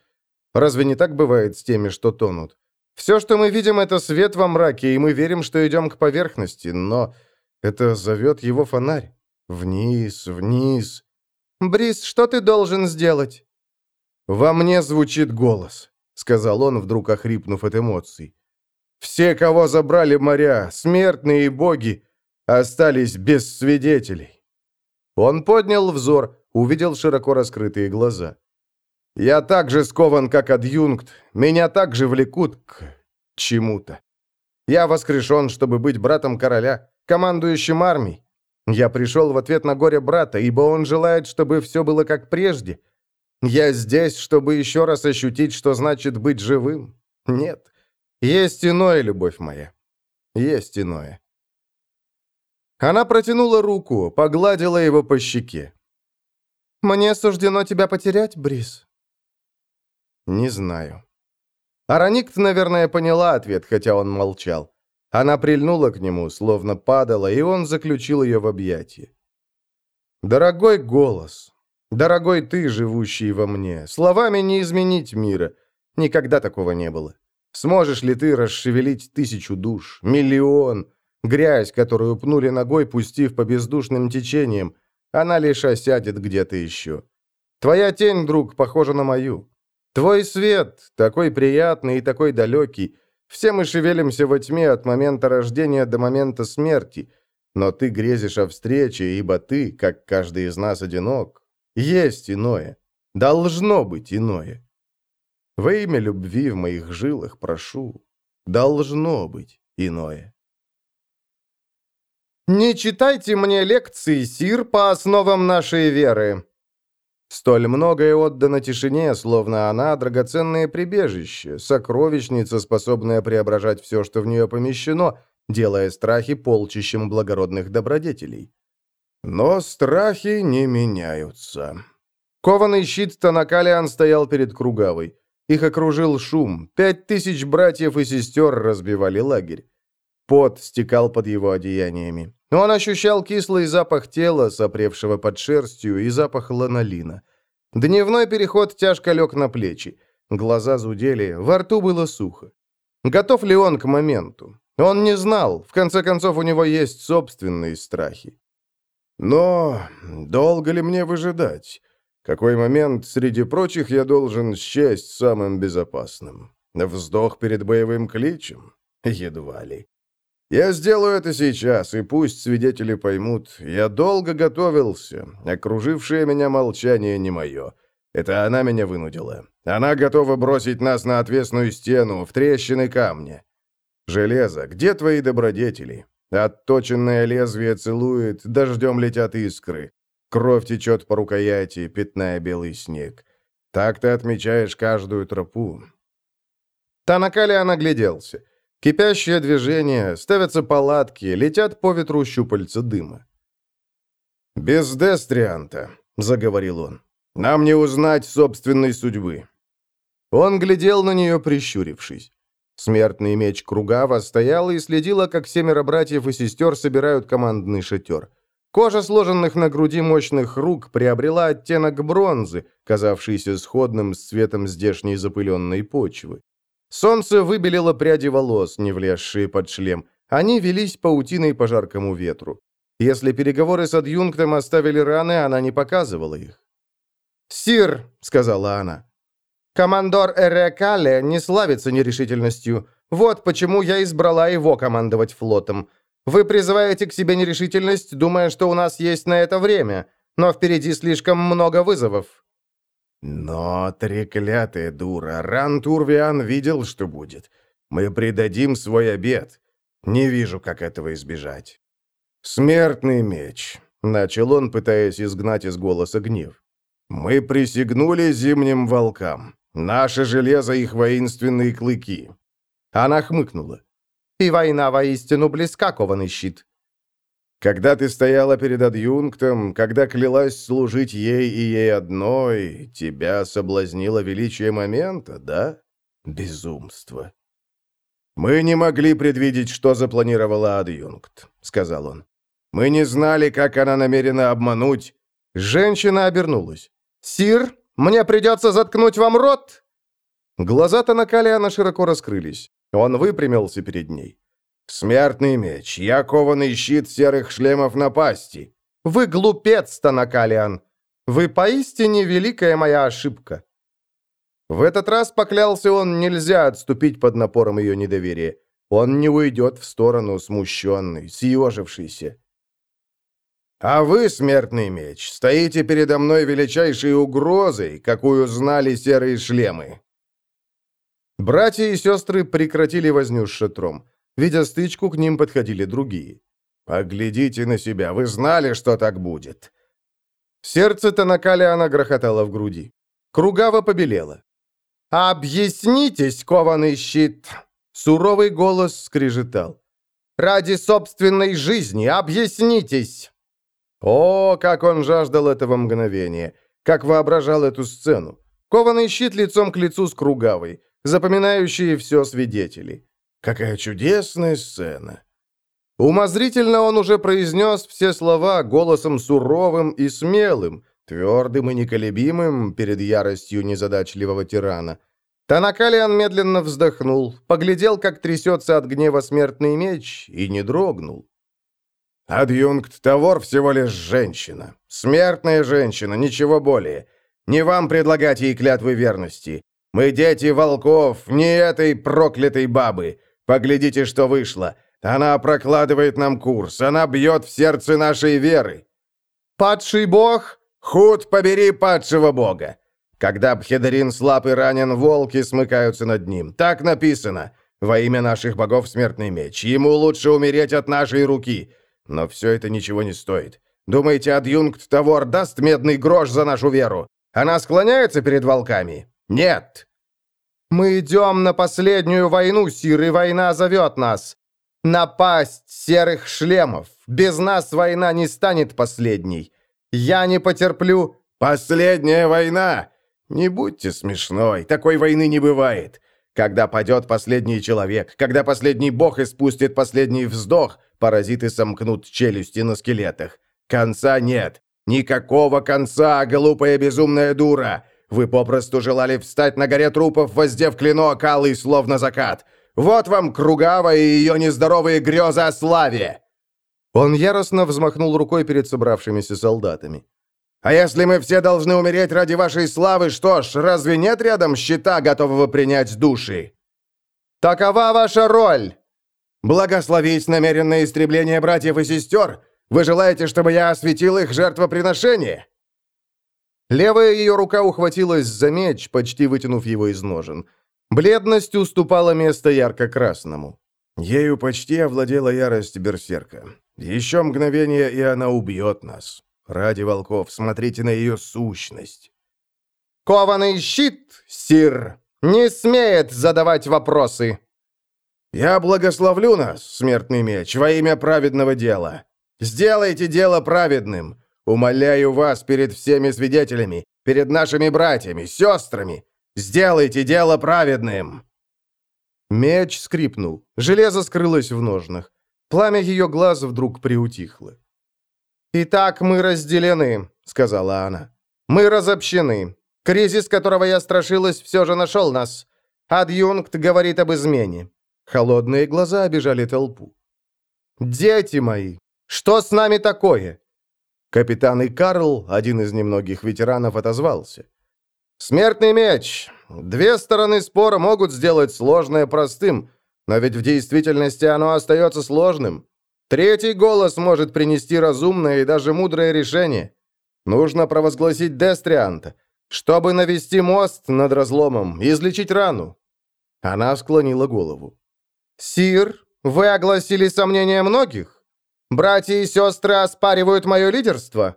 Разве не так бывает с теми, что тонут? Все, что мы видим, это свет во мраке, и мы верим, что идем к поверхности, но это зовет его фонарь. Вниз, вниз. «Брис, что ты должен сделать?» «Во мне звучит голос», — сказал он, вдруг охрипнув от эмоций. «Все, кого забрали моря, смертные и боги, остались без свидетелей. Он поднял взор, увидел широко раскрытые глаза. Я так же скован, как адъюнкт, меня так же влекут к чему-то. Я воскрешен, чтобы быть братом короля, командующим армией. Я пришел в ответ на горе брата, ибо он желает, чтобы все было как прежде. Я здесь, чтобы еще раз ощутить, что значит быть живым. Нет, есть иное, любовь моя. Есть иное. Она протянула руку, погладила его по щеке. «Мне суждено тебя потерять, Брис?» «Не знаю». Араникт, наверное, поняла ответ, хотя он молчал. Она прильнула к нему, словно падала, и он заключил ее в объятия. «Дорогой голос, дорогой ты, живущий во мне, словами не изменить мира. Никогда такого не было. Сможешь ли ты расшевелить тысячу душ, миллион, Грязь, которую пнули ногой, пустив по бездушным течениям, она лишь осядет где-то еще. Твоя тень, друг, похожа на мою. Твой свет, такой приятный и такой далекий. Все мы шевелимся во тьме от момента рождения до момента смерти. Но ты грезишь о встрече, ибо ты, как каждый из нас одинок. Есть иное. Должно быть иное. Во имя любви в моих жилах прошу. Должно быть иное. «Не читайте мне лекции, Сир, по основам нашей веры». Столь многое отдано тишине, словно она драгоценное прибежище, сокровищница, способная преображать все, что в нее помещено, делая страхи полчищем благородных добродетелей. Но страхи не меняются. Кованый щит Танакалиан стоял перед Кругавой. Их окружил шум. Пять тысяч братьев и сестер разбивали лагерь. Пот стекал под его одеяниями. Он ощущал кислый запах тела, сопревшего под шерстью, и запах ланолина. Дневной переход тяжко лег на плечи. Глаза зудели, во рту было сухо. Готов ли он к моменту? Он не знал. В конце концов, у него есть собственные страхи. Но долго ли мне выжидать? Какой момент среди прочих я должен счесть самым безопасным? Вздох перед боевым кличем? Едва ли. Я сделаю это сейчас, и пусть свидетели поймут, я долго готовился, окружившее меня молчание не мое. Это она меня вынудила. Она готова бросить нас на отвесную стену, в трещины камня. Железо, где твои добродетели? Отточенное лезвие целует, дождем летят искры. Кровь течет по рукояти, пятная белый снег. Так ты отмечаешь каждую тропу. Танакали нагляделся. Кипящее движение, ставятся палатки, летят по ветру щупальца дыма. «Без Дестрианта», — заговорил он, — «нам не узнать собственной судьбы». Он глядел на нее, прищурившись. Смертный меч Кругава стояла и следила, как семеро братьев и сестер собирают командный шатер. Кожа сложенных на груди мощных рук приобрела оттенок бронзы, казавшийся сходным с цветом здешней запыленной почвы. Солнце выбелило пряди волос, не влезшие под шлем. Они велись паутиной по жаркому ветру. Если переговоры с адъюнктом оставили раны, она не показывала их. «Сир», — сказала она, Командор Эрекале не славится нерешительностью. Вот почему я избрала его командовать флотом. Вы призываете к себе нерешительность, думая, что у нас есть на это время, но впереди слишком много вызовов». «Но, треклятая дура, Ран Турвиан видел, что будет. Мы предадим свой обед. Не вижу, как этого избежать». «Смертный меч», — начал он, пытаясь изгнать из голоса гнев. «Мы присягнули зимним волкам. Наше железо их воинственные клыки». Она хмыкнула. «И война воистину близка, кованый щит». «Когда ты стояла перед адъюнктом, когда клялась служить ей и ей одной, тебя соблазнило величие момента, да? Безумство». «Мы не могли предвидеть, что запланировала адъюнкт», — сказал он. «Мы не знали, как она намерена обмануть». Женщина обернулась. «Сир, мне придется заткнуть вам рот!» Глаза Танакалиана широко раскрылись. Он выпрямился перед ней. «Смертный меч, я кованый щит серых шлемов на пасти». «Вы глупец, Танакалиан! Вы поистине великая моя ошибка!» В этот раз поклялся он, нельзя отступить под напором ее недоверия. Он не уйдет в сторону смущенный, съежившийся. А вы, смертный меч, стоите передо мной величайшей угрозой, какую знали серые шлемы». Братья и сестры прекратили возню с шатром. Видя стычку, к ним подходили другие. «Поглядите на себя, вы знали, что так будет». Сердце Танакалиана грохотало в груди. Кругава побелела. «Объяснитесь, кованый щит!» Суровый голос скрежетал. «Ради собственной жизни объяснитесь!» О, как он жаждал этого мгновения! Как воображал эту сцену! Кованый щит лицом к лицу с Кругавой, запоминающие все свидетели. Какая чудесная сцена! Умозрительно он уже произнес все слова голосом суровым и смелым, твердым и неколебимым перед яростью незадачливого тирана. Танакалиан медленно вздохнул, поглядел, как трясется от гнева смертный меч, и не дрогнул. Адъюнкт Тавор всего лишь женщина. Смертная женщина, ничего более. Не вам предлагать ей клятвы верности. Мы дети волков, не этой проклятой бабы. Поглядите, что вышло. Она прокладывает нам курс, она бьет в сердце нашей веры. Падший бог? Худ побери падшего бога. Когда Бхедарин слаб и ранен, волки смыкаются над ним. Так написано. Во имя наших богов смертный меч. Ему лучше умереть от нашей руки. Но все это ничего не стоит. Думаете, адъюнкт Тавор даст медный грош за нашу веру? Она склоняется перед волками? Нет!» «Мы идем на последнюю войну, Сир, и война зовет нас. Напасть серых шлемов. Без нас война не станет последней. Я не потерплю...» «Последняя война! Не будьте смешной, такой войны не бывает. Когда падет последний человек, когда последний бог испустит последний вздох, Паразиты сомкнут челюсти на скелетах. Конца нет. Никакого конца, глупая безумная дура. Вы попросту желали встать на горе трупов, воздев клинок алый, словно закат. Вот вам Кругава и ее нездоровые грезы о славе!» Он яростно взмахнул рукой перед собравшимися солдатами. «А если мы все должны умереть ради вашей славы, что ж, разве нет рядом щита, готового принять души?» «Такова ваша роль!» Благословить намеренное истребление братьев и сестер? Вы желаете, чтобы я осветил их жертвоприношение?» Левая ее рука ухватилась за меч, почти вытянув его из ножен. Бледность уступала место ярко-красному. Ею почти овладела ярость берсерка. Еще мгновение, и она убьет нас. Ради волков, смотрите на ее сущность. «Кованый щит, сир, не смеет задавать вопросы!» «Я благословлю нас, смертный меч, во имя праведного дела. Сделайте дело праведным. Умоляю вас перед всеми свидетелями, перед нашими братьями, сестрами. Сделайте дело праведным!» Меч скрипнул. Железо скрылось в ножнах. Пламя ее глаз вдруг приутихло. «Итак, мы разделены», — сказала она. «Мы разобщены. Кризис, которого я страшилась, все же нашел нас. Адъюнкт говорит об измене». Холодные глаза обижали толпу. «Дети мои, что с нами такое?» Капитан и Карл, один из немногих ветеранов, отозвался. «Смертный меч. Две стороны спора могут сделать сложное простым, но ведь в действительности оно остается сложным. Третий голос может принести разумное и даже мудрое решение. Нужно провозгласить Дестрианта, чтобы навести мост над разломом, излечить рану». Она склонила голову. «Сир, вы огласили сомнения многих? Братья и сестры оспаривают мое лидерство?»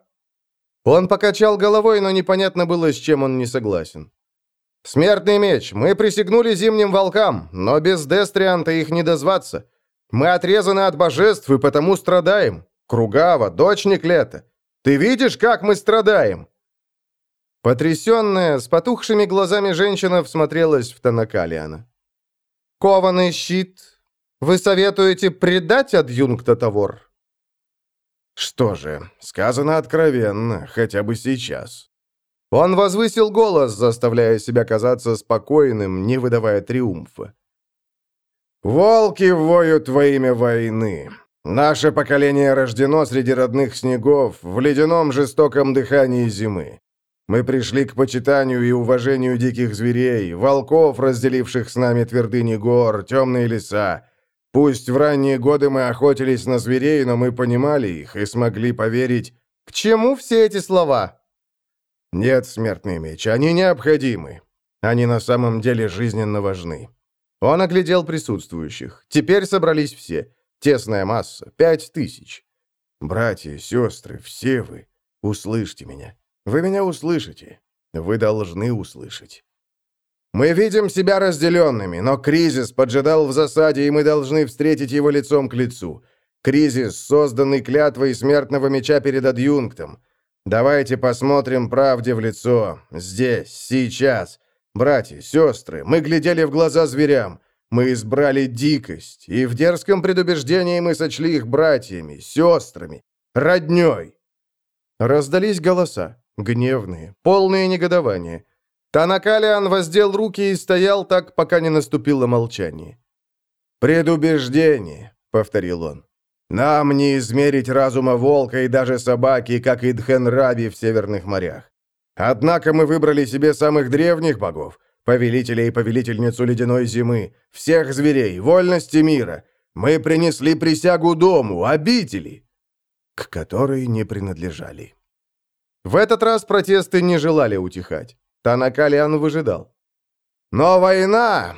Он покачал головой, но непонятно было, с чем он не согласен. «Смертный меч, мы присягнули зимним волкам, но без Дестрианта их не дозваться. Мы отрезаны от божеств и потому страдаем. Кругава, дочь Неклета. Ты видишь, как мы страдаем?» Потрясенная, с потухшими глазами женщина всмотрелась в Танакалиана. «Кованый щит. Вы советуете предать адъюнкта Тавор?» «Что же, сказано откровенно, хотя бы сейчас». Он возвысил голос, заставляя себя казаться спокойным, не выдавая триумфа. «Волки воют во имя войны. Наше поколение рождено среди родных снегов, в ледяном жестоком дыхании зимы. Мы пришли к почитанию и уважению диких зверей, волков, разделивших с нами твердыни гор, темные леса. Пусть в ранние годы мы охотились на зверей, но мы понимали их и смогли поверить... К чему все эти слова? Нет, смертный меч, они необходимы. Они на самом деле жизненно важны. Он оглядел присутствующих. Теперь собрались все. Тесная масса. Пять тысяч. Братья, сестры, все вы, услышьте меня. Вы меня услышите. Вы должны услышать. Мы видим себя разделенными, но кризис поджидал в засаде, и мы должны встретить его лицом к лицу. Кризис, созданный клятвой смертного меча перед адъюнктом. Давайте посмотрим правде в лицо. Здесь, сейчас. Братья, сестры, мы глядели в глаза зверям. Мы избрали дикость, и в дерзком предубеждении мы сочли их братьями, сестрами, родней. Раздались голоса, гневные, полные негодования. Танакалиан воздел руки и стоял так, пока не наступило молчание. «Предубеждение», — повторил он. «Нам не измерить разума волка и даже собаки, как и Дхенраби в Северных морях. Однако мы выбрали себе самых древних богов, повелителя и повелительницу ледяной зимы, всех зверей, вольности мира. Мы принесли присягу дому, обители, к которой не принадлежали. В этот раз протесты не желали утихать. Танакалиан выжидал. Но война,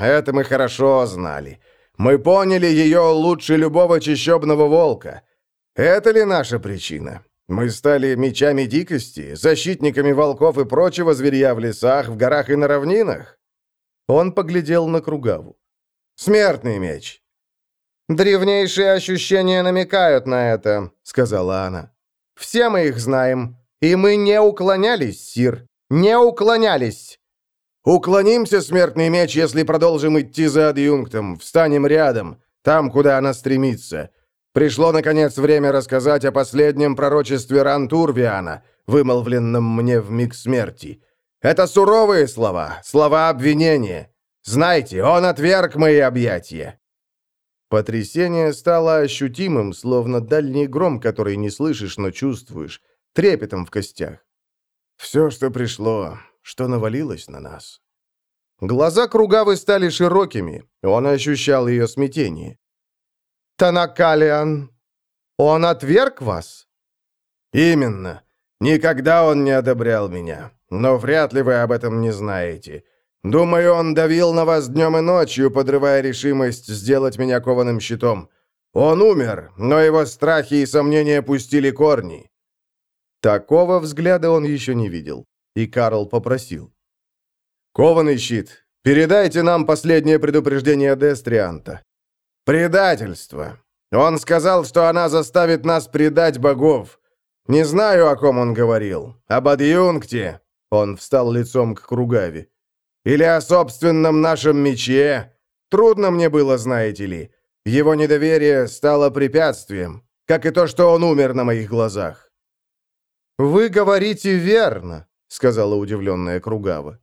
это мы хорошо знали. Мы поняли ее лучше любого чащобного волка. Это ли наша причина? Мы стали мечами дикости, защитниками волков и прочего зверья в лесах, в горах и на равнинах?» Он поглядел на Кругаву. «Смертный меч». «Древнейшие ощущения намекают на это», — сказала она. «Все мы их знаем. И мы не уклонялись, Сир. Не уклонялись». «Уклонимся, смертный меч, если продолжим идти за адъюнктом. Встанем рядом, там, куда она стремится. Пришло, наконец, время рассказать о последнем пророчестве Рантурвиана, вымолвленном мне в миг смерти. Это суровые слова, слова обвинения. Знайте, он отверг мои объятия». Потрясение стало ощутимым, словно дальний гром, который не слышишь, но чувствуешь, трепетом в костях. Все, что пришло, что навалилось на нас. Глаза Кругавы стали широкими, он ощущал ее смятение. Танакалиан, он отверг вас?» «Именно. Никогда он не одобрял меня. Но вряд ли вы об этом не знаете. Думаю, он давил на вас днем и ночью, подрывая решимость сделать меня кованым щитом. Он умер, но его страхи и сомнения пустили корни». Такого взгляда он еще не видел. И Карл попросил. «Кованый щит, передайте нам последнее предупреждение Дестрианта. «Предательство. Он сказал, что она заставит нас предать богов. Не знаю, о ком он говорил. Об адъюнкте». Он встал лицом к Кругаве. «Или о собственном нашем мече. Трудно мне было, знаете ли. Его недоверие стало препятствием, как и то, что он умер на моих глазах». «Вы говорите верно», — сказала удивленная Кругава.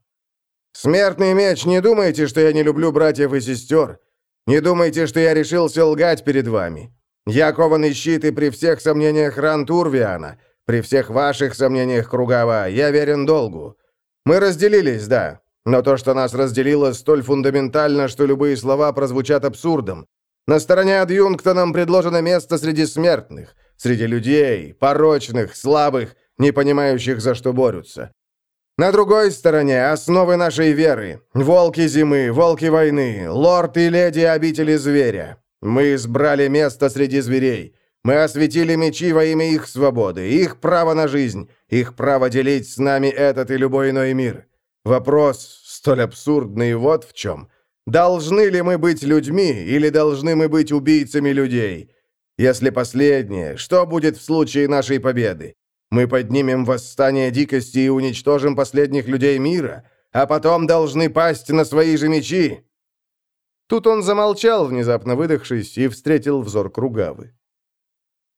«Смертный меч, не думайте, что я не люблю братьев и сестер. Не думайте, что я решился лгать перед вами. Я кованный щит и при всех сомнениях ран Турвиана, при всех ваших сомнениях Кругава, я верен долгу. Мы разделились, да, но то, что нас разделило, столь фундаментально, что любые слова прозвучат абсурдом. На стороне адъюнкта нам предложено место среди смертных, среди людей, порочных, слабых, не понимающих, за что борются. На другой стороне основы нашей веры. Волки зимы, волки войны, лорд и леди обители зверя. Мы избрали место среди зверей. Мы осветили мечи во имя их свободы, их права на жизнь, их право делить с нами этот и любой иной мир. Вопрос столь абсурдный вот в чем. Должны ли мы быть людьми или должны мы быть убийцами людей? Если последнее, что будет в случае нашей победы? Мы поднимем восстание дикости и уничтожим последних людей мира, а потом должны пасть на свои же мечи». Тут он замолчал, внезапно выдохшись, и встретил взор Кругавы.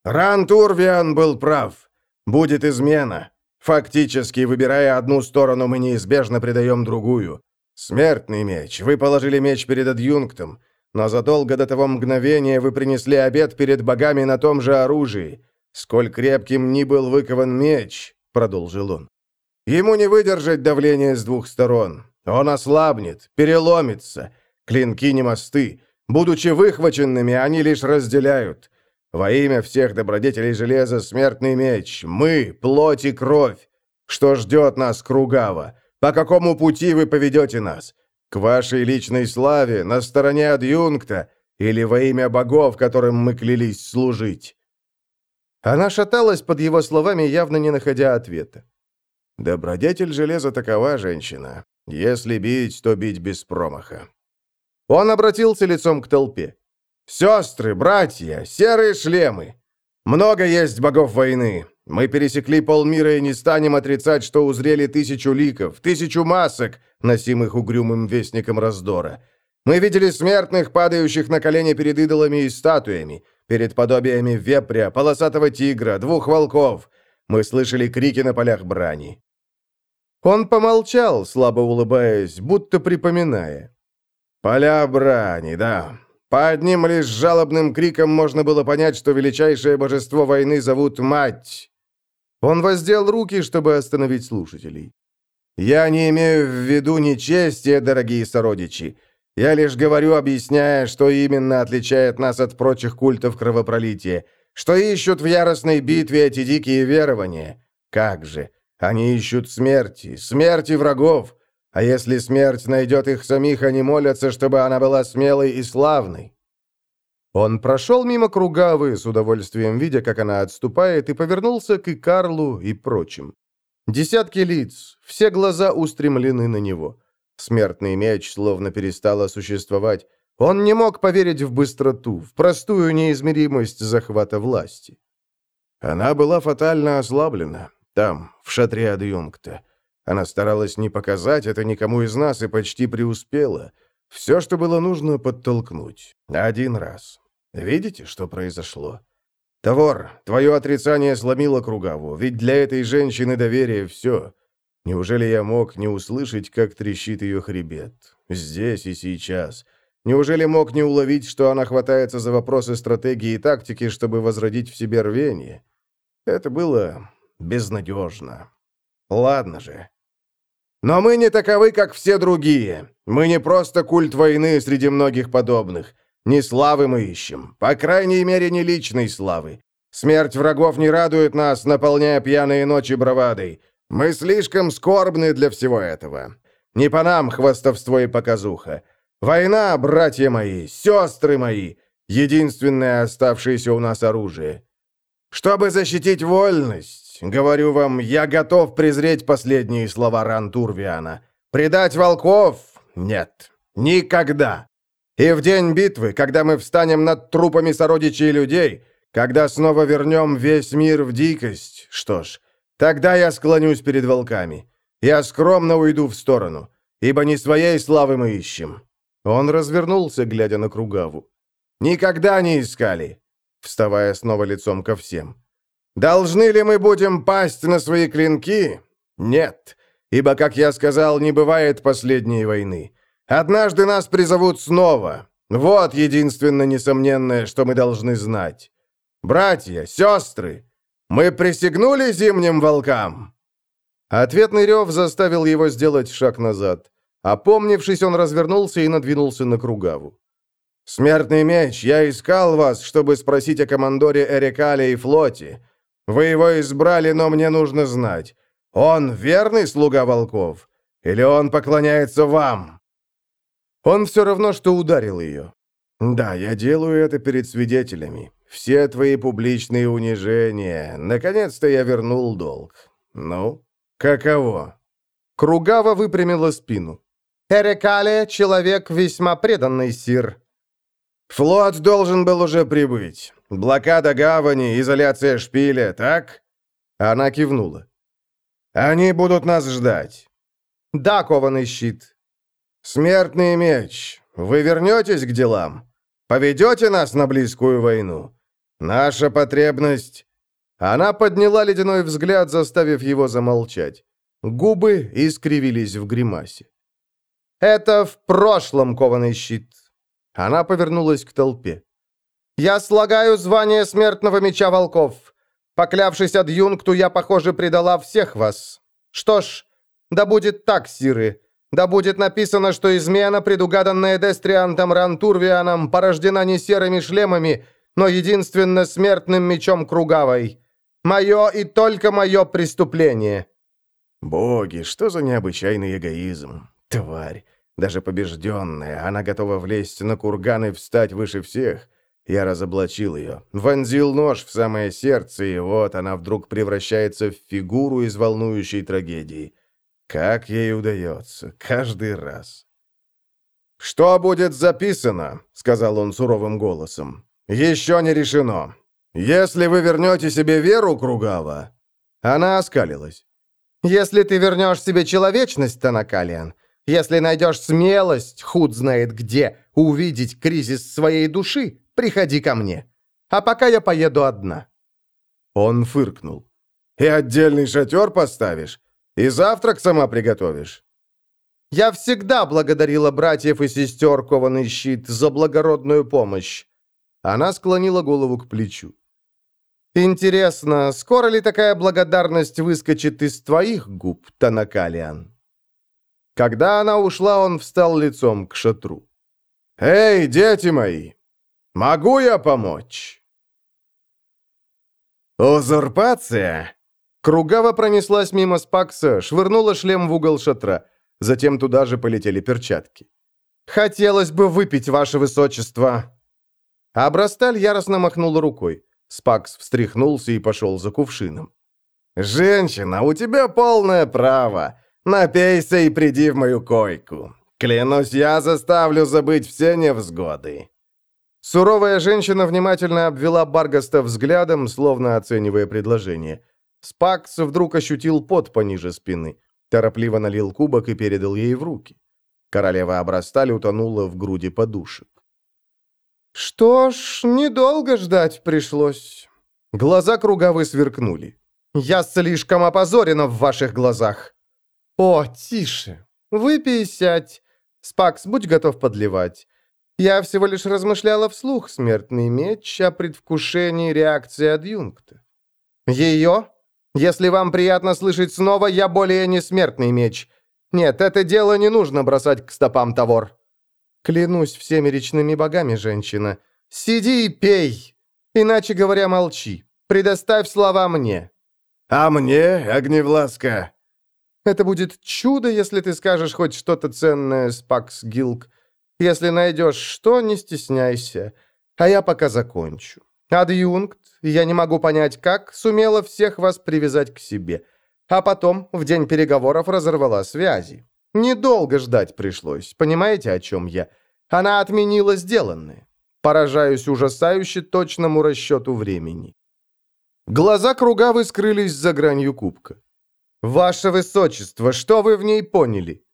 «Ран Турвиан был прав. Будет измена. Фактически, выбирая одну сторону, мы неизбежно предаем другую. Смертный меч. Вы положили меч перед адъюнктом, но задолго до того мгновения вы принесли обед перед богами на том же оружии. «Сколь крепким ни был выкован меч», — продолжил он, — «ему не выдержать давление с двух сторон. Он ослабнет, переломится. Клинки не мосты. Будучи выхваченными, они лишь разделяют. Во имя всех добродетелей железа смертный меч. Мы — плоть и кровь. Что ждет нас, Кругава? По какому пути вы поведете нас? К вашей личной славе, на стороне адъюнкта или во имя богов, которым мы клялись служить?» Она шаталась под его словами, явно не находя ответа. «Добродетель железа такова, женщина. Если бить, то бить без промаха». Он обратился лицом к толпе. «Сестры, братья, серые шлемы! Много есть богов войны. Мы пересекли полмира и не станем отрицать, что узрели тысячу ликов, тысячу масок, носимых угрюмым вестником раздора. Мы видели смертных, падающих на колени перед идолами и статуями, перед подобиями вепря, полосатого тигра, двух волков. Мы слышали крики на полях брани. Он помолчал, слабо улыбаясь, будто припоминая. «Поля брани, да. По одним лишь жалобным крикам можно было понять, что величайшее божество войны зовут Мать». Он воздел руки, чтобы остановить слушателей. «Я не имею в виду нечестие, дорогие сородичи. Я лишь говорю, объясняя, что именно отличает нас от прочих культов кровопролития. Что ищут в яростной битве эти дикие верования? Как же? Они ищут смерти, смерти врагов. А если смерть найдет их самих, они молятся, чтобы она была смелой и славной. Он прошел мимо Кругавы, с удовольствием видя, как она отступает, и повернулся к Икарлу и прочим. Десятки лиц, все глаза устремлены на него. Смертный меч словно перестала существовать. Он не мог поверить в быстроту, в простую неизмеримость захвата власти. Она была фатально ослаблена. Там, в шатре адъюнкта. Она старалась не показать это никому из нас и почти преуспела. Все, что было нужно, подтолкнуть. Один раз. Видите, что произошло? Тавор, твое отрицание сломило Кругаву, ведь для этой женщины доверие все. Неужели я мог не услышать, как трещит ее хребет? Здесь и сейчас. Неужели мог не уловить, что она хватается за вопросы стратегии и тактики, чтобы возродить в себе рвение? Это было безнадежно. Ладно же. Но мы не таковы, как все другие. Мы не просто культ войны среди многих подобных. Не славы мы ищем. По крайней мере, не личной славы. Смерть врагов не радует нас, наполняя пьяные ночи бравадой. Мы слишком скорбны для всего этого. Не по нам хвастовство и показуха. Война, братья мои, сестры мои, единственное оставшееся у нас оружие. Чтобы защитить вольность, говорю вам, я готов презреть последние слова Рантурвиана. Предать волков? Нет. Никогда. И в день битвы, когда мы встанем над трупами сородичей людей, когда снова вернем весь мир в дикость, что ж, Тогда я склонюсь перед волками. Я скромно уйду в сторону, ибо не своей славы мы ищем. Он развернулся, глядя на Кругаву. «Никогда не искали!» Вставая снова лицом ко всем. «Должны ли мы будем пасть на свои клинки? Нет, ибо, как я сказал, не бывает последней войны. Однажды нас призовут снова. Вот единственно несомненное, что мы должны знать. Братья, сестры, мы присягнули зимним волкам!» Ответный рев заставил его сделать шаг назад. Опомнившись, он развернулся и надвинулся на Кругаву. «Смертный меч, я искал вас, чтобы спросить о командоре Эрикале и флоте. Вы его избрали, но мне нужно знать, он верный слуга волков? Или он поклоняется вам?» Он все равно, что ударил ее. «Да, я делаю это перед свидетелями. Все твои публичные унижения. Наконец-то я вернул долг. Ну, каково?» Кругава выпрямила спину. «Эрекале — человек весьма преданный, сир». «Флот должен был уже прибыть. Блокада гавани, изоляция шпиля, так?» Она кивнула. «Они будут нас ждать». «Да, кованый щит». «Смертный меч, вы вернетесь к делам? Поведете нас на близкую войну? Наша потребность...» Она подняла ледяной взгляд, заставив его замолчать. Губы искривились в гримасе. «Это в прошлом, кованый щит». Она повернулась к толпе. «Я слагаю звание смертного меча волков. Поклявшись адъюнкту, я, похоже, предала всех вас. Что ж, да будет так, сиры. Да будет написано, что измена, предугаданная Дестриантом Рантурвианом, порождена не серыми шлемами, но единственно смертным мечом Кругавой. Мое и только мое преступление». «Боги, что за необычайный эгоизм? Тварь! Даже побежденная, она готова влезть на курган и встать выше всех. Я разоблачил ее, вонзил нож в самое сердце, и вот она вдруг превращается в фигуру из волнующей трагедии. Как ей удается, каждый раз. «Что будет записано?» — сказал он суровым голосом. «Еще не решено. Если вы вернете себе веру, Кругава...» Она оскалилась. «Если ты вернешь себе человечность, Танакалиан, если найдешь смелость, худ знает где, увидеть кризис своей души, приходи ко мне. А пока я поеду одна». Он фыркнул. «И отдельный шатер поставишь? И завтрак сама приготовишь?» «Я всегда благодарила братьев и сестер, кованый щит, за благородную помощь. Она склонила голову к плечу. «Интересно, скоро ли такая благодарность выскочит из твоих губ, Танакалиан?» Когда она ушла, он встал лицом к шатру. «Эй, дети мои, могу я помочь?» «Узурпация?» Кругава пронеслась мимо Спакса, швырнула шлем в угол шатра. Затем туда же полетели перчатки. «Хотелось бы выпить, ваше высочество!» Абрасталь яростно махнул рукой. Спакс встряхнулся и пошел за кувшином. «Женщина, у тебя полное право. Напейся и приди в мою койку. Клянусь, я заставлю забыть все невзгоды». Суровая женщина внимательно обвела Баргаста взглядом, словно оценивая предложение. Спакс вдруг ощутил пот пониже спины. Торопливо налил кубок и передал ей в руки. Королева Абрасталь утонула в груди подушек. «Что ж, недолго ждать пришлось». Глаза круговы сверкнули. «Я слишком опозорена в ваших глазах». «О, тише. Выпей и сядь. Спакс, будь готов подливать. Я всего лишь размышляла вслух, смертный меч, о предвкушении реакции адъюнкта. Ее? Если вам приятно слышать снова, я более не смертный меч. Нет, это дело не нужно бросать к стопам Тавор. Клянусь всеми речными богами, женщина. Сиди и пей. Иначе говоря, молчи. Предоставь слова мне. А мне, Огневласка? Это будет чудо, если ты скажешь хоть что-то ценное, Спакс Гилк. Если найдешь что, не стесняйся. А я пока закончу. Адъюнкт, я не могу понять, как, сумела всех вас привязать к себе. А потом, в день переговоров, разорвала связи. Недолго ждать пришлось, понимаете, о чем я? Она отменила сделанное. Поражаюсь ужасающе точному расчету времени. Глаза Кругавы скрылись за гранью кубка. «Ваше Высочество, что вы в ней поняли?»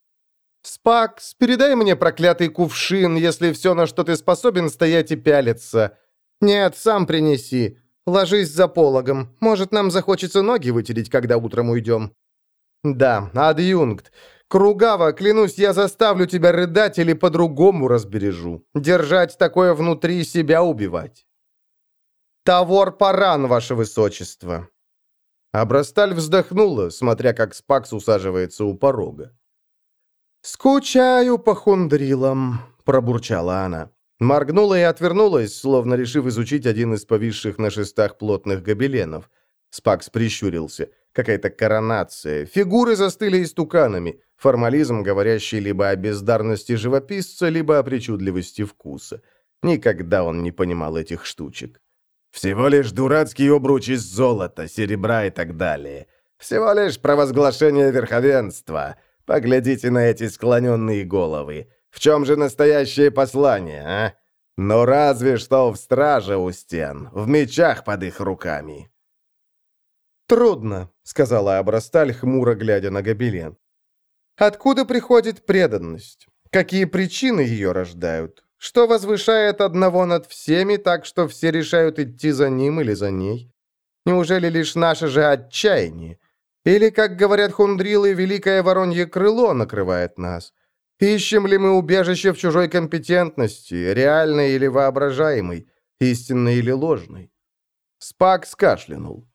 «Спакс, передай мне проклятый кувшин, если все, на что ты способен, стоять и пялиться. Нет, сам принеси. Ложись за пологом. Может, нам захочется ноги вытереть, когда утром уйдем». «Да, адъюнкт. Кругава, клянусь, я заставлю тебя рыдать или по-другому разбережу. Держать такое внутри себя убивать». «Тавор паран, ваше высочество». Абрасталь вздохнула, смотря как Спакс усаживается у порога. «Скучаю по хундрилам», — пробурчала она. Моргнула и отвернулась, словно решив изучить один из повисших на шестах плотных гобеленов. Спакс прищурился. Какая-то коронация. Фигуры застыли истуканами. Формализм, говорящий либо о бездарности живописца, либо о причудливости вкуса. Никогда он не понимал этих штучек. «Всего лишь дурацкий обруч из золота, серебра и так далее. Всего лишь провозглашение верховенства. Поглядите на эти склоненные головы. В чем же настоящее послание, а? Но разве что в страже у стен, в мечах под их руками». «Трудно», — сказала Абрасталь, хмуро глядя на гобелен. «Откуда приходит преданность? Какие причины ее рождают? Что возвышает одного над всеми так, что все решают идти за ним или за ней? Неужели лишь наше же отчаяние? Или, как говорят хундрилы, великое воронье крыло накрывает нас. Ищем ли мы убежище в чужой компетентности, реальной или воображаемой, истинной или ложной? Спак скашлянул.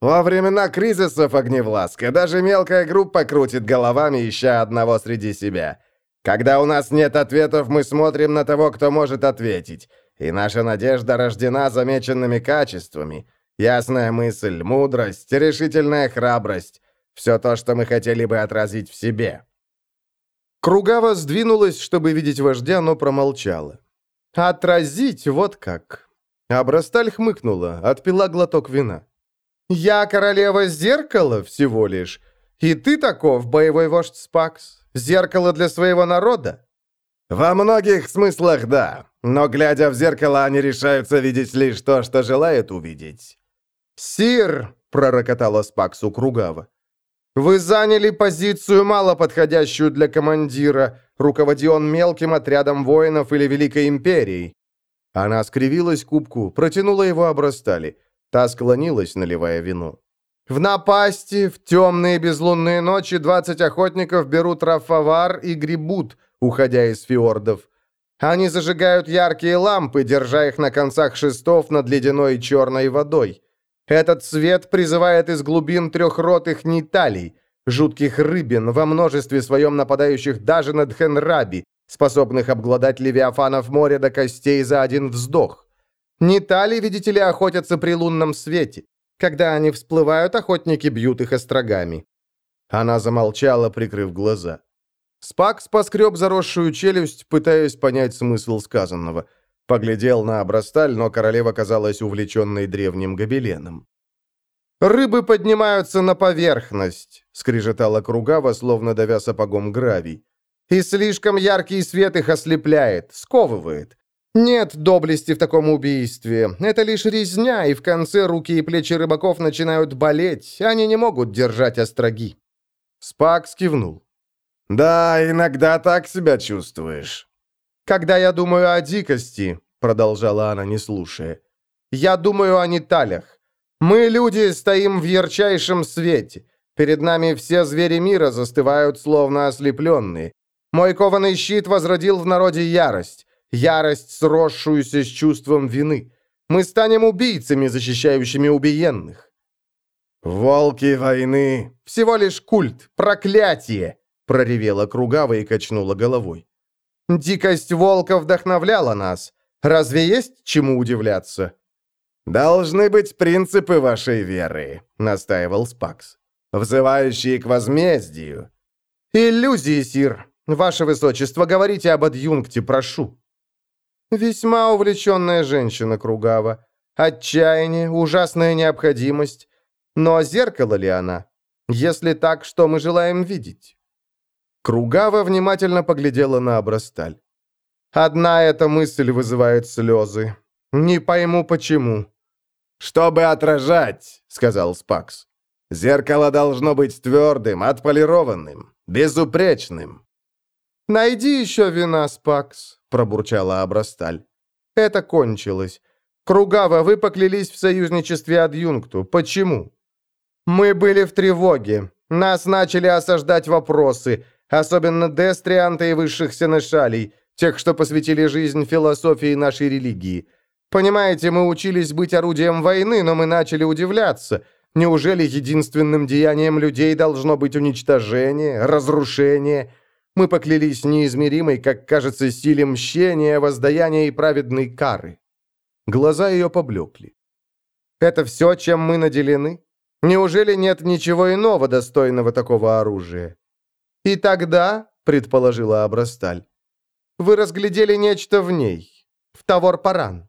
Во времена кризисов, Огневласка, даже мелкая группа крутит головами, ища одного среди себя. Когда у нас нет ответов, мы смотрим на того, кто может ответить. И наша надежда рождена замеченными качествами. Ясная мысль, мудрость, решительная храбрость. Все то, что мы хотели бы отразить в себе. Кругава сдвинулась, чтобы видеть вождя, но промолчала. «Отразить, вот как!» Абрасталь хмыкнула, отпила глоток вина. «Я королева зеркала всего лишь. И ты таков, боевой вождь Спакс. Зеркало для своего народа?» «Во многих смыслах да, но, глядя в зеркало, они решаются видеть лишь то, что желают увидеть». «Сир!» — пророкотала Спаксу Кругава. «Вы заняли позицию, мало подходящую для командира, руководи он мелким отрядом воинов или Великой Империей». Она скривилась кубку, протянула его обрастали. Та склонилась, наливая вино. «В напасти, в темные безлунные ночи двадцать охотников берут рафавар и гребут, уходя из фьордов. Они зажигают яркие лампы, держа их на концах шестов над ледяной черной водой. Этот свет призывает из глубин трехротых ниталий, жутких рыбин, во множестве своем нападающих даже на Дхенраби, способных обглодать левиафанов моря до костей за один вздох. Нитали, видите ли, охотятся при лунном свете. Когда они всплывают, охотники бьют их острогами. Она замолчала, прикрыв глаза. Спакс поскреб заросшую челюсть, пытаясь понять смысл сказанного. Поглядел на Абрасталь, но королева казалась увлеченной древним гобеленом. «Рыбы поднимаются на поверхность», — скрежетала Кругава, словно давя сапогом гравий. «И слишком яркий свет их ослепляет, сковывает. Нет доблести в таком убийстве. Это лишь резня, и в конце руки и плечи рыбаков начинают болеть. Они не могут держать остроги». Спак скивнул. «Да, иногда так себя чувствуешь». «Когда я думаю о дикости», — продолжала она, не слушая, — «я думаю о неталях. Мы, люди, стоим в ярчайшем свете. Перед нами все звери мира застывают, словно ослепленные. Мой кованый щит возродил в народе ярость. Ярость, сросшуюся с чувством вины. Мы станем убийцами, защищающими убиенных. «Волки войны!» «Всего лишь культ, проклятие!» проревела Кругава и качнула головой. Дикость волка вдохновляла нас. Разве есть чему удивляться?» «Должны быть принципы вашей веры», — настаивал Спакс, «взывающие к возмездию». «Иллюзии, сир. Ваше высочество, говорите об адъюнкте, прошу». «Весьма увлеченная женщина Кругава. Отчаяние, ужасная необходимость. Но зеркало ли она? Если так, что мы желаем видеть?» Кругава внимательно поглядела на Абрасталь. «Одна эта мысль вызывает слезы. Не пойму, почему». «Чтобы отражать», — сказал Спакс. Зеркало должно быть твердым, отполированным, безупречным». «Найди еще вина, Спакс», — пробурчала Абрасталь. «Это кончилось. Кругава, вы поклялись в союзничестве адъюнкту. Почему?» «Мы были в тревоге. Нас начали осаждать вопросы, особенно дестрианта и высших сенешалей, тех, что посвятили жизнь философии нашей религии. Понимаете, мы учились быть орудием войны, но мы начали удивляться. Неужели единственным деянием людей должно быть уничтожение, разрушение?» Мы поклялись неизмеримой, как кажется, силе мщения, воздаяния и праведной кары. Глаза ее поблекли. Это все, чем мы наделены? Неужели нет ничего иного достойного такого оружия? И тогда, предположила Абрасталь, вы разглядели нечто в ней, в Тавор-Паран.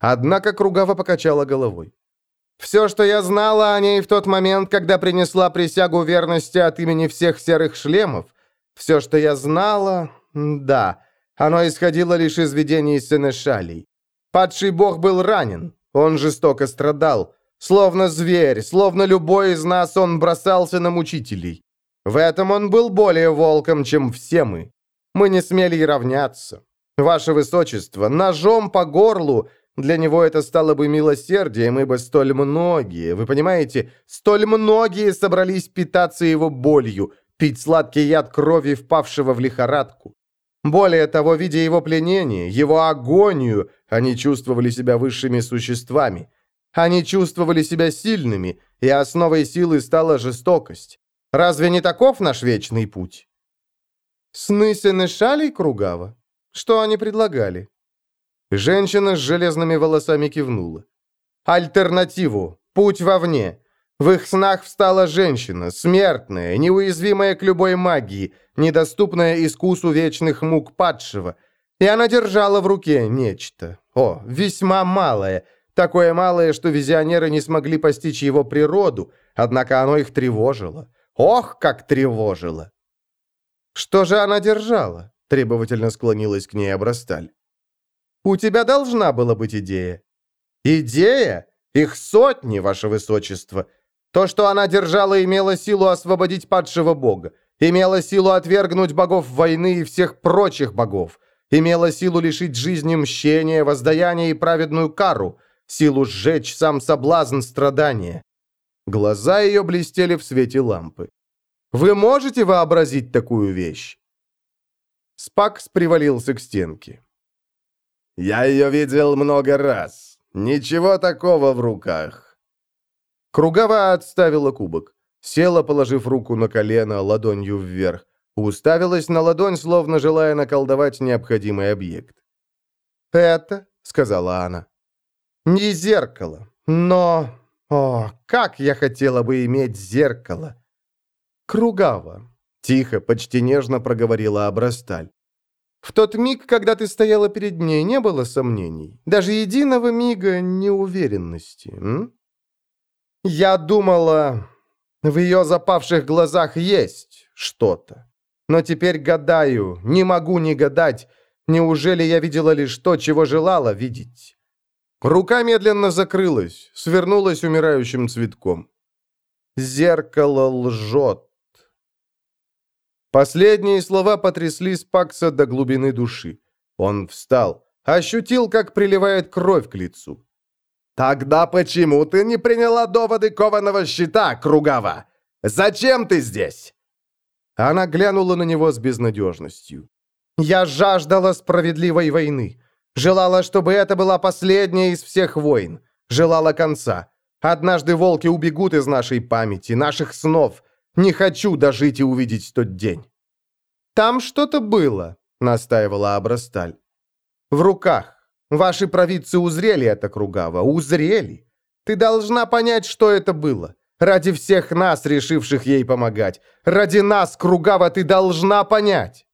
Однако Кругава покачала головой. Все, что я знала о ней в тот момент, когда принесла присягу верности от имени всех серых шлемов, все, что я знала, да, оно исходило лишь из видений Сенешалей. Падший бог был ранен, он жестоко страдал. Словно зверь, словно любой из нас, он бросался на мучителей. В этом он был более волком, чем все мы. Мы не смели и равняться. Ваше Высочество, ножом по горлу, для него это стало бы милосердием, ибо столь многие, вы понимаете, столь многие собрались питаться его болью, пить сладкий яд крови впавшего в лихорадку. Более того, видя его пленение, его агонию, они чувствовали себя высшими существами. Они чувствовали себя сильными, и основой силы стала жестокость. Разве не таков наш вечный путь? Сны Сенешалей Кругава? Что они предлагали? Женщина с железными волосами кивнула. Альтернативу. Путь вовне. В их снах встала женщина, смертная, неуязвимая к любой магии, недоступная искусу вечных мук падшего. И она держала в руке нечто. О, весьма малое. Такое малое, что визионеры не смогли постичь его природу, однако оно их тревожило. Ох, как тревожило! «Что же она держала?» — требовательно склонилась к ней Абрасталь. «У тебя должна была быть идея». «Идея? Их сотни, ваше высочество. То, что она держала, имело силу освободить падшего бога, имело силу отвергнуть богов войны и всех прочих богов, имело силу лишить жизни мщения, воздаяния и праведную кару, силу сжечь сам соблазн страдания. Глаза ее блестели в свете лампы. Вы можете вообразить такую вещь? Спакс привалился к стенке. «Я ее видел много раз. Ничего такого в руках. Кругова отставила кубок. Села, положив руку на колено, ладонью вверх. Уставилась на ладонь, словно желая наколдовать необходимый объект. «Это», — сказала она, — «не зеркало, но... О, как я хотела бы иметь зеркало!» «Кругава», — тихо, почти нежно проговорила Абрасталь. «В тот миг, когда ты стояла перед ней, не было сомнений, даже единого мига неуверенности, м? Я думала, в ее запавших глазах есть что-то. Но теперь гадаю, не могу не гадать, неужели я видела лишь то, чего желала видеть? Рука медленно закрылась, свернулась умирающим цветком. Зеркало лжет. Последние слова потрясли Спакса до глубины души. Он встал, ощутил, как приливает кровь к лицу. «Тогда почему ты не приняла доводы кованого щита, Кругава? Зачем ты здесь?» Она глянула на него с безнадежностью. «Я жаждала справедливой войны. Желала, чтобы это была последняя из всех войн. Желала конца. Однажды волки убегут из нашей памяти, наших снов. Не хочу дожить и увидеть тот день». «Там что-то было», — настаивала Абрасталь. «В руках. Ваши провидцы узрели это, Кругава, узрели. Ты должна понять, что это было. Ради всех нас, решивших ей помогать. Ради нас, Кругава, ты должна понять.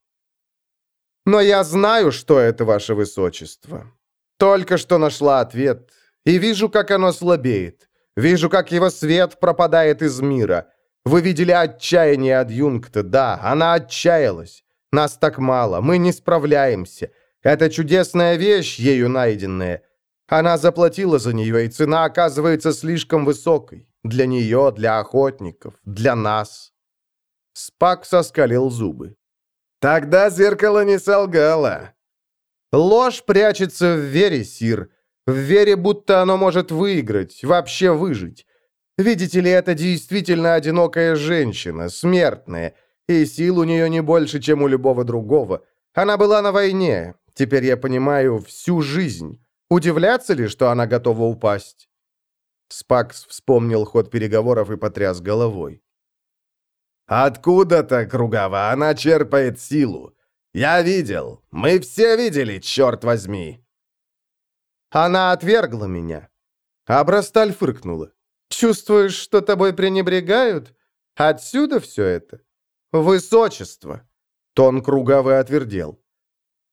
Но я знаю, что это, ваше высочество. Только что нашла ответ. И вижу, как оно слабеет. Вижу, как его свет пропадает из мира. Вы видели отчаяние адъюнкта. Да, она отчаялась. Нас так мало, мы не справляемся. Это чудесная вещь, ею найденная. Она заплатила за нее, и цена оказывается слишком высокой. Для нее, для охотников, для нас. Спак соскалил зубы. «Тогда зеркало не солгало». «Ложь прячется в вере, Сир. В вере, будто оно может выиграть, вообще выжить. Видите ли, это действительно одинокая женщина, смертная, и сил у нее не больше, чем у любого другого. Она была на войне, теперь я понимаю, всю жизнь. Удивляться ли, что она готова упасть?» Спакс вспомнил ход переговоров и потряс головой. «Откуда-то, Кругова, она черпает силу. Я видел. Мы все видели, черт возьми!» «Она отвергла меня». Абрасталь фыркнула. «Чувствуешь, что тобой пренебрегают? Отсюда все это?» «Высочество!» Тон Кругавый отвердел.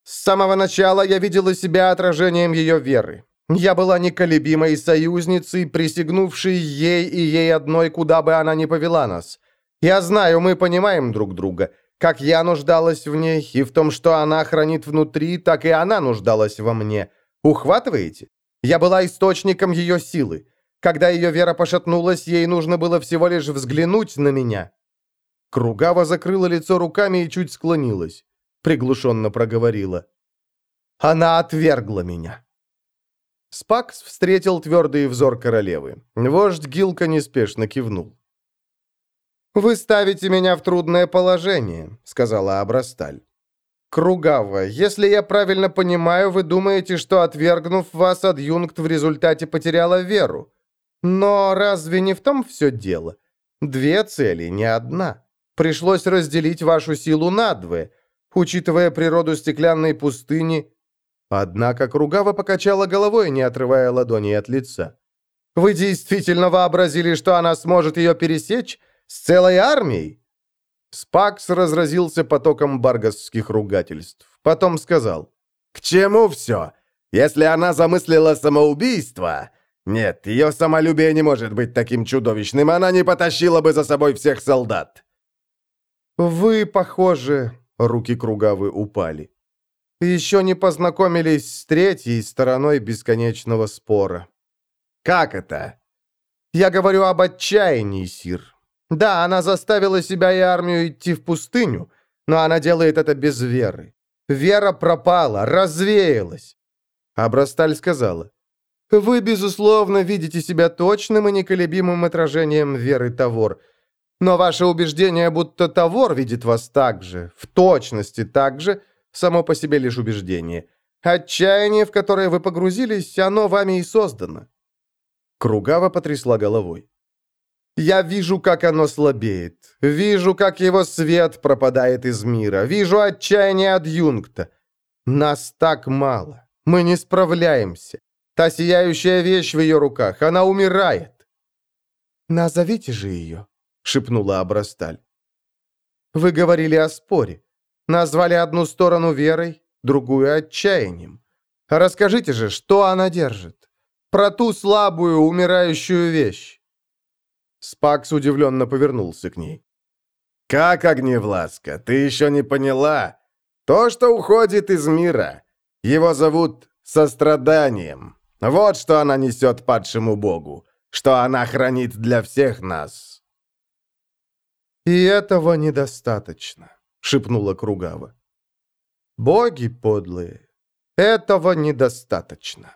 «С самого начала я видела себя отражением ее веры. Я была неколебимой союзницей, присягнувшей ей и ей одной, куда бы она ни повела нас. Я знаю, мы понимаем друг друга. Как я нуждалась в ней, и в том, что она хранит внутри, так и она нуждалась во мне. Ухватываете? Я была источником ее силы. Когда ее вера пошатнулась, ей нужно было всего лишь взглянуть на меня. Кругава закрыла лицо руками и чуть склонилась. Приглушенно проговорила. Она отвергла меня. Спакс встретил твердый взор королевы. Вождь Гилка неспешно кивнул. «Вы ставите меня в трудное положение», — сказала Абрасталь. «Кругава, если я правильно понимаю, вы думаете, что, отвергнув вас, адъюнкт в результате потеряла веру. Но разве не в том все дело? Две цели, не одна. Пришлось разделить вашу силу надвое. Учитывая природу стеклянной пустыни...» Однако Кругава покачала головой, не отрывая ладони от лица. «Вы действительно вообразили, что она сможет ее пересечь?» С целой армией?» Спакс разразился потоком баргасских ругательств. Потом сказал. «К чему все? Если она замыслила самоубийство...» «Нет, ее самолюбие не может быть таким чудовищным, она не потащила бы за собой всех солдат». «Вы, похоже...» — руки Кругавы упали. «Еще не познакомились с третьей стороной бесконечного спора». «Как это?» «Я говорю об отчаянии, Сир. Да, она заставила себя и армию идти в пустыню, но она делает это без веры. Вера пропала, развеялась. Абрасталь сказала, «Вы, безусловно, видите себя точным и неколебимым отражением веры Тавор. Но ваше убеждение, будто Тавор видит вас так же, в точности так же, само по себе лишь убеждение. Отчаяние, в которое вы погрузились, оно вами и создано». Кругава потрясла головой. Я вижу, как оно слабеет. Вижу, как его свет пропадает из мира. Вижу отчаяние адъюнкта. Нас так мало. Мы не справляемся. Та сияющая вещь в ее руках, она умирает. «Назовите же ее», — шепнула Абрасталь. «Вы говорили о споре. Назвали одну сторону верой, другую отчаянием. Расскажите же, что она держит? Про ту слабую, умирающую вещь». Спакс удивленно повернулся к ней. «Как, Огневласка, ты еще не поняла? То, что уходит из мира. Его зовут состраданием. Вот что она несет падшему богу, что она хранит для всех нас». «И этого недостаточно», — шепнула Кругава. «Боги подлые, этого недостаточно».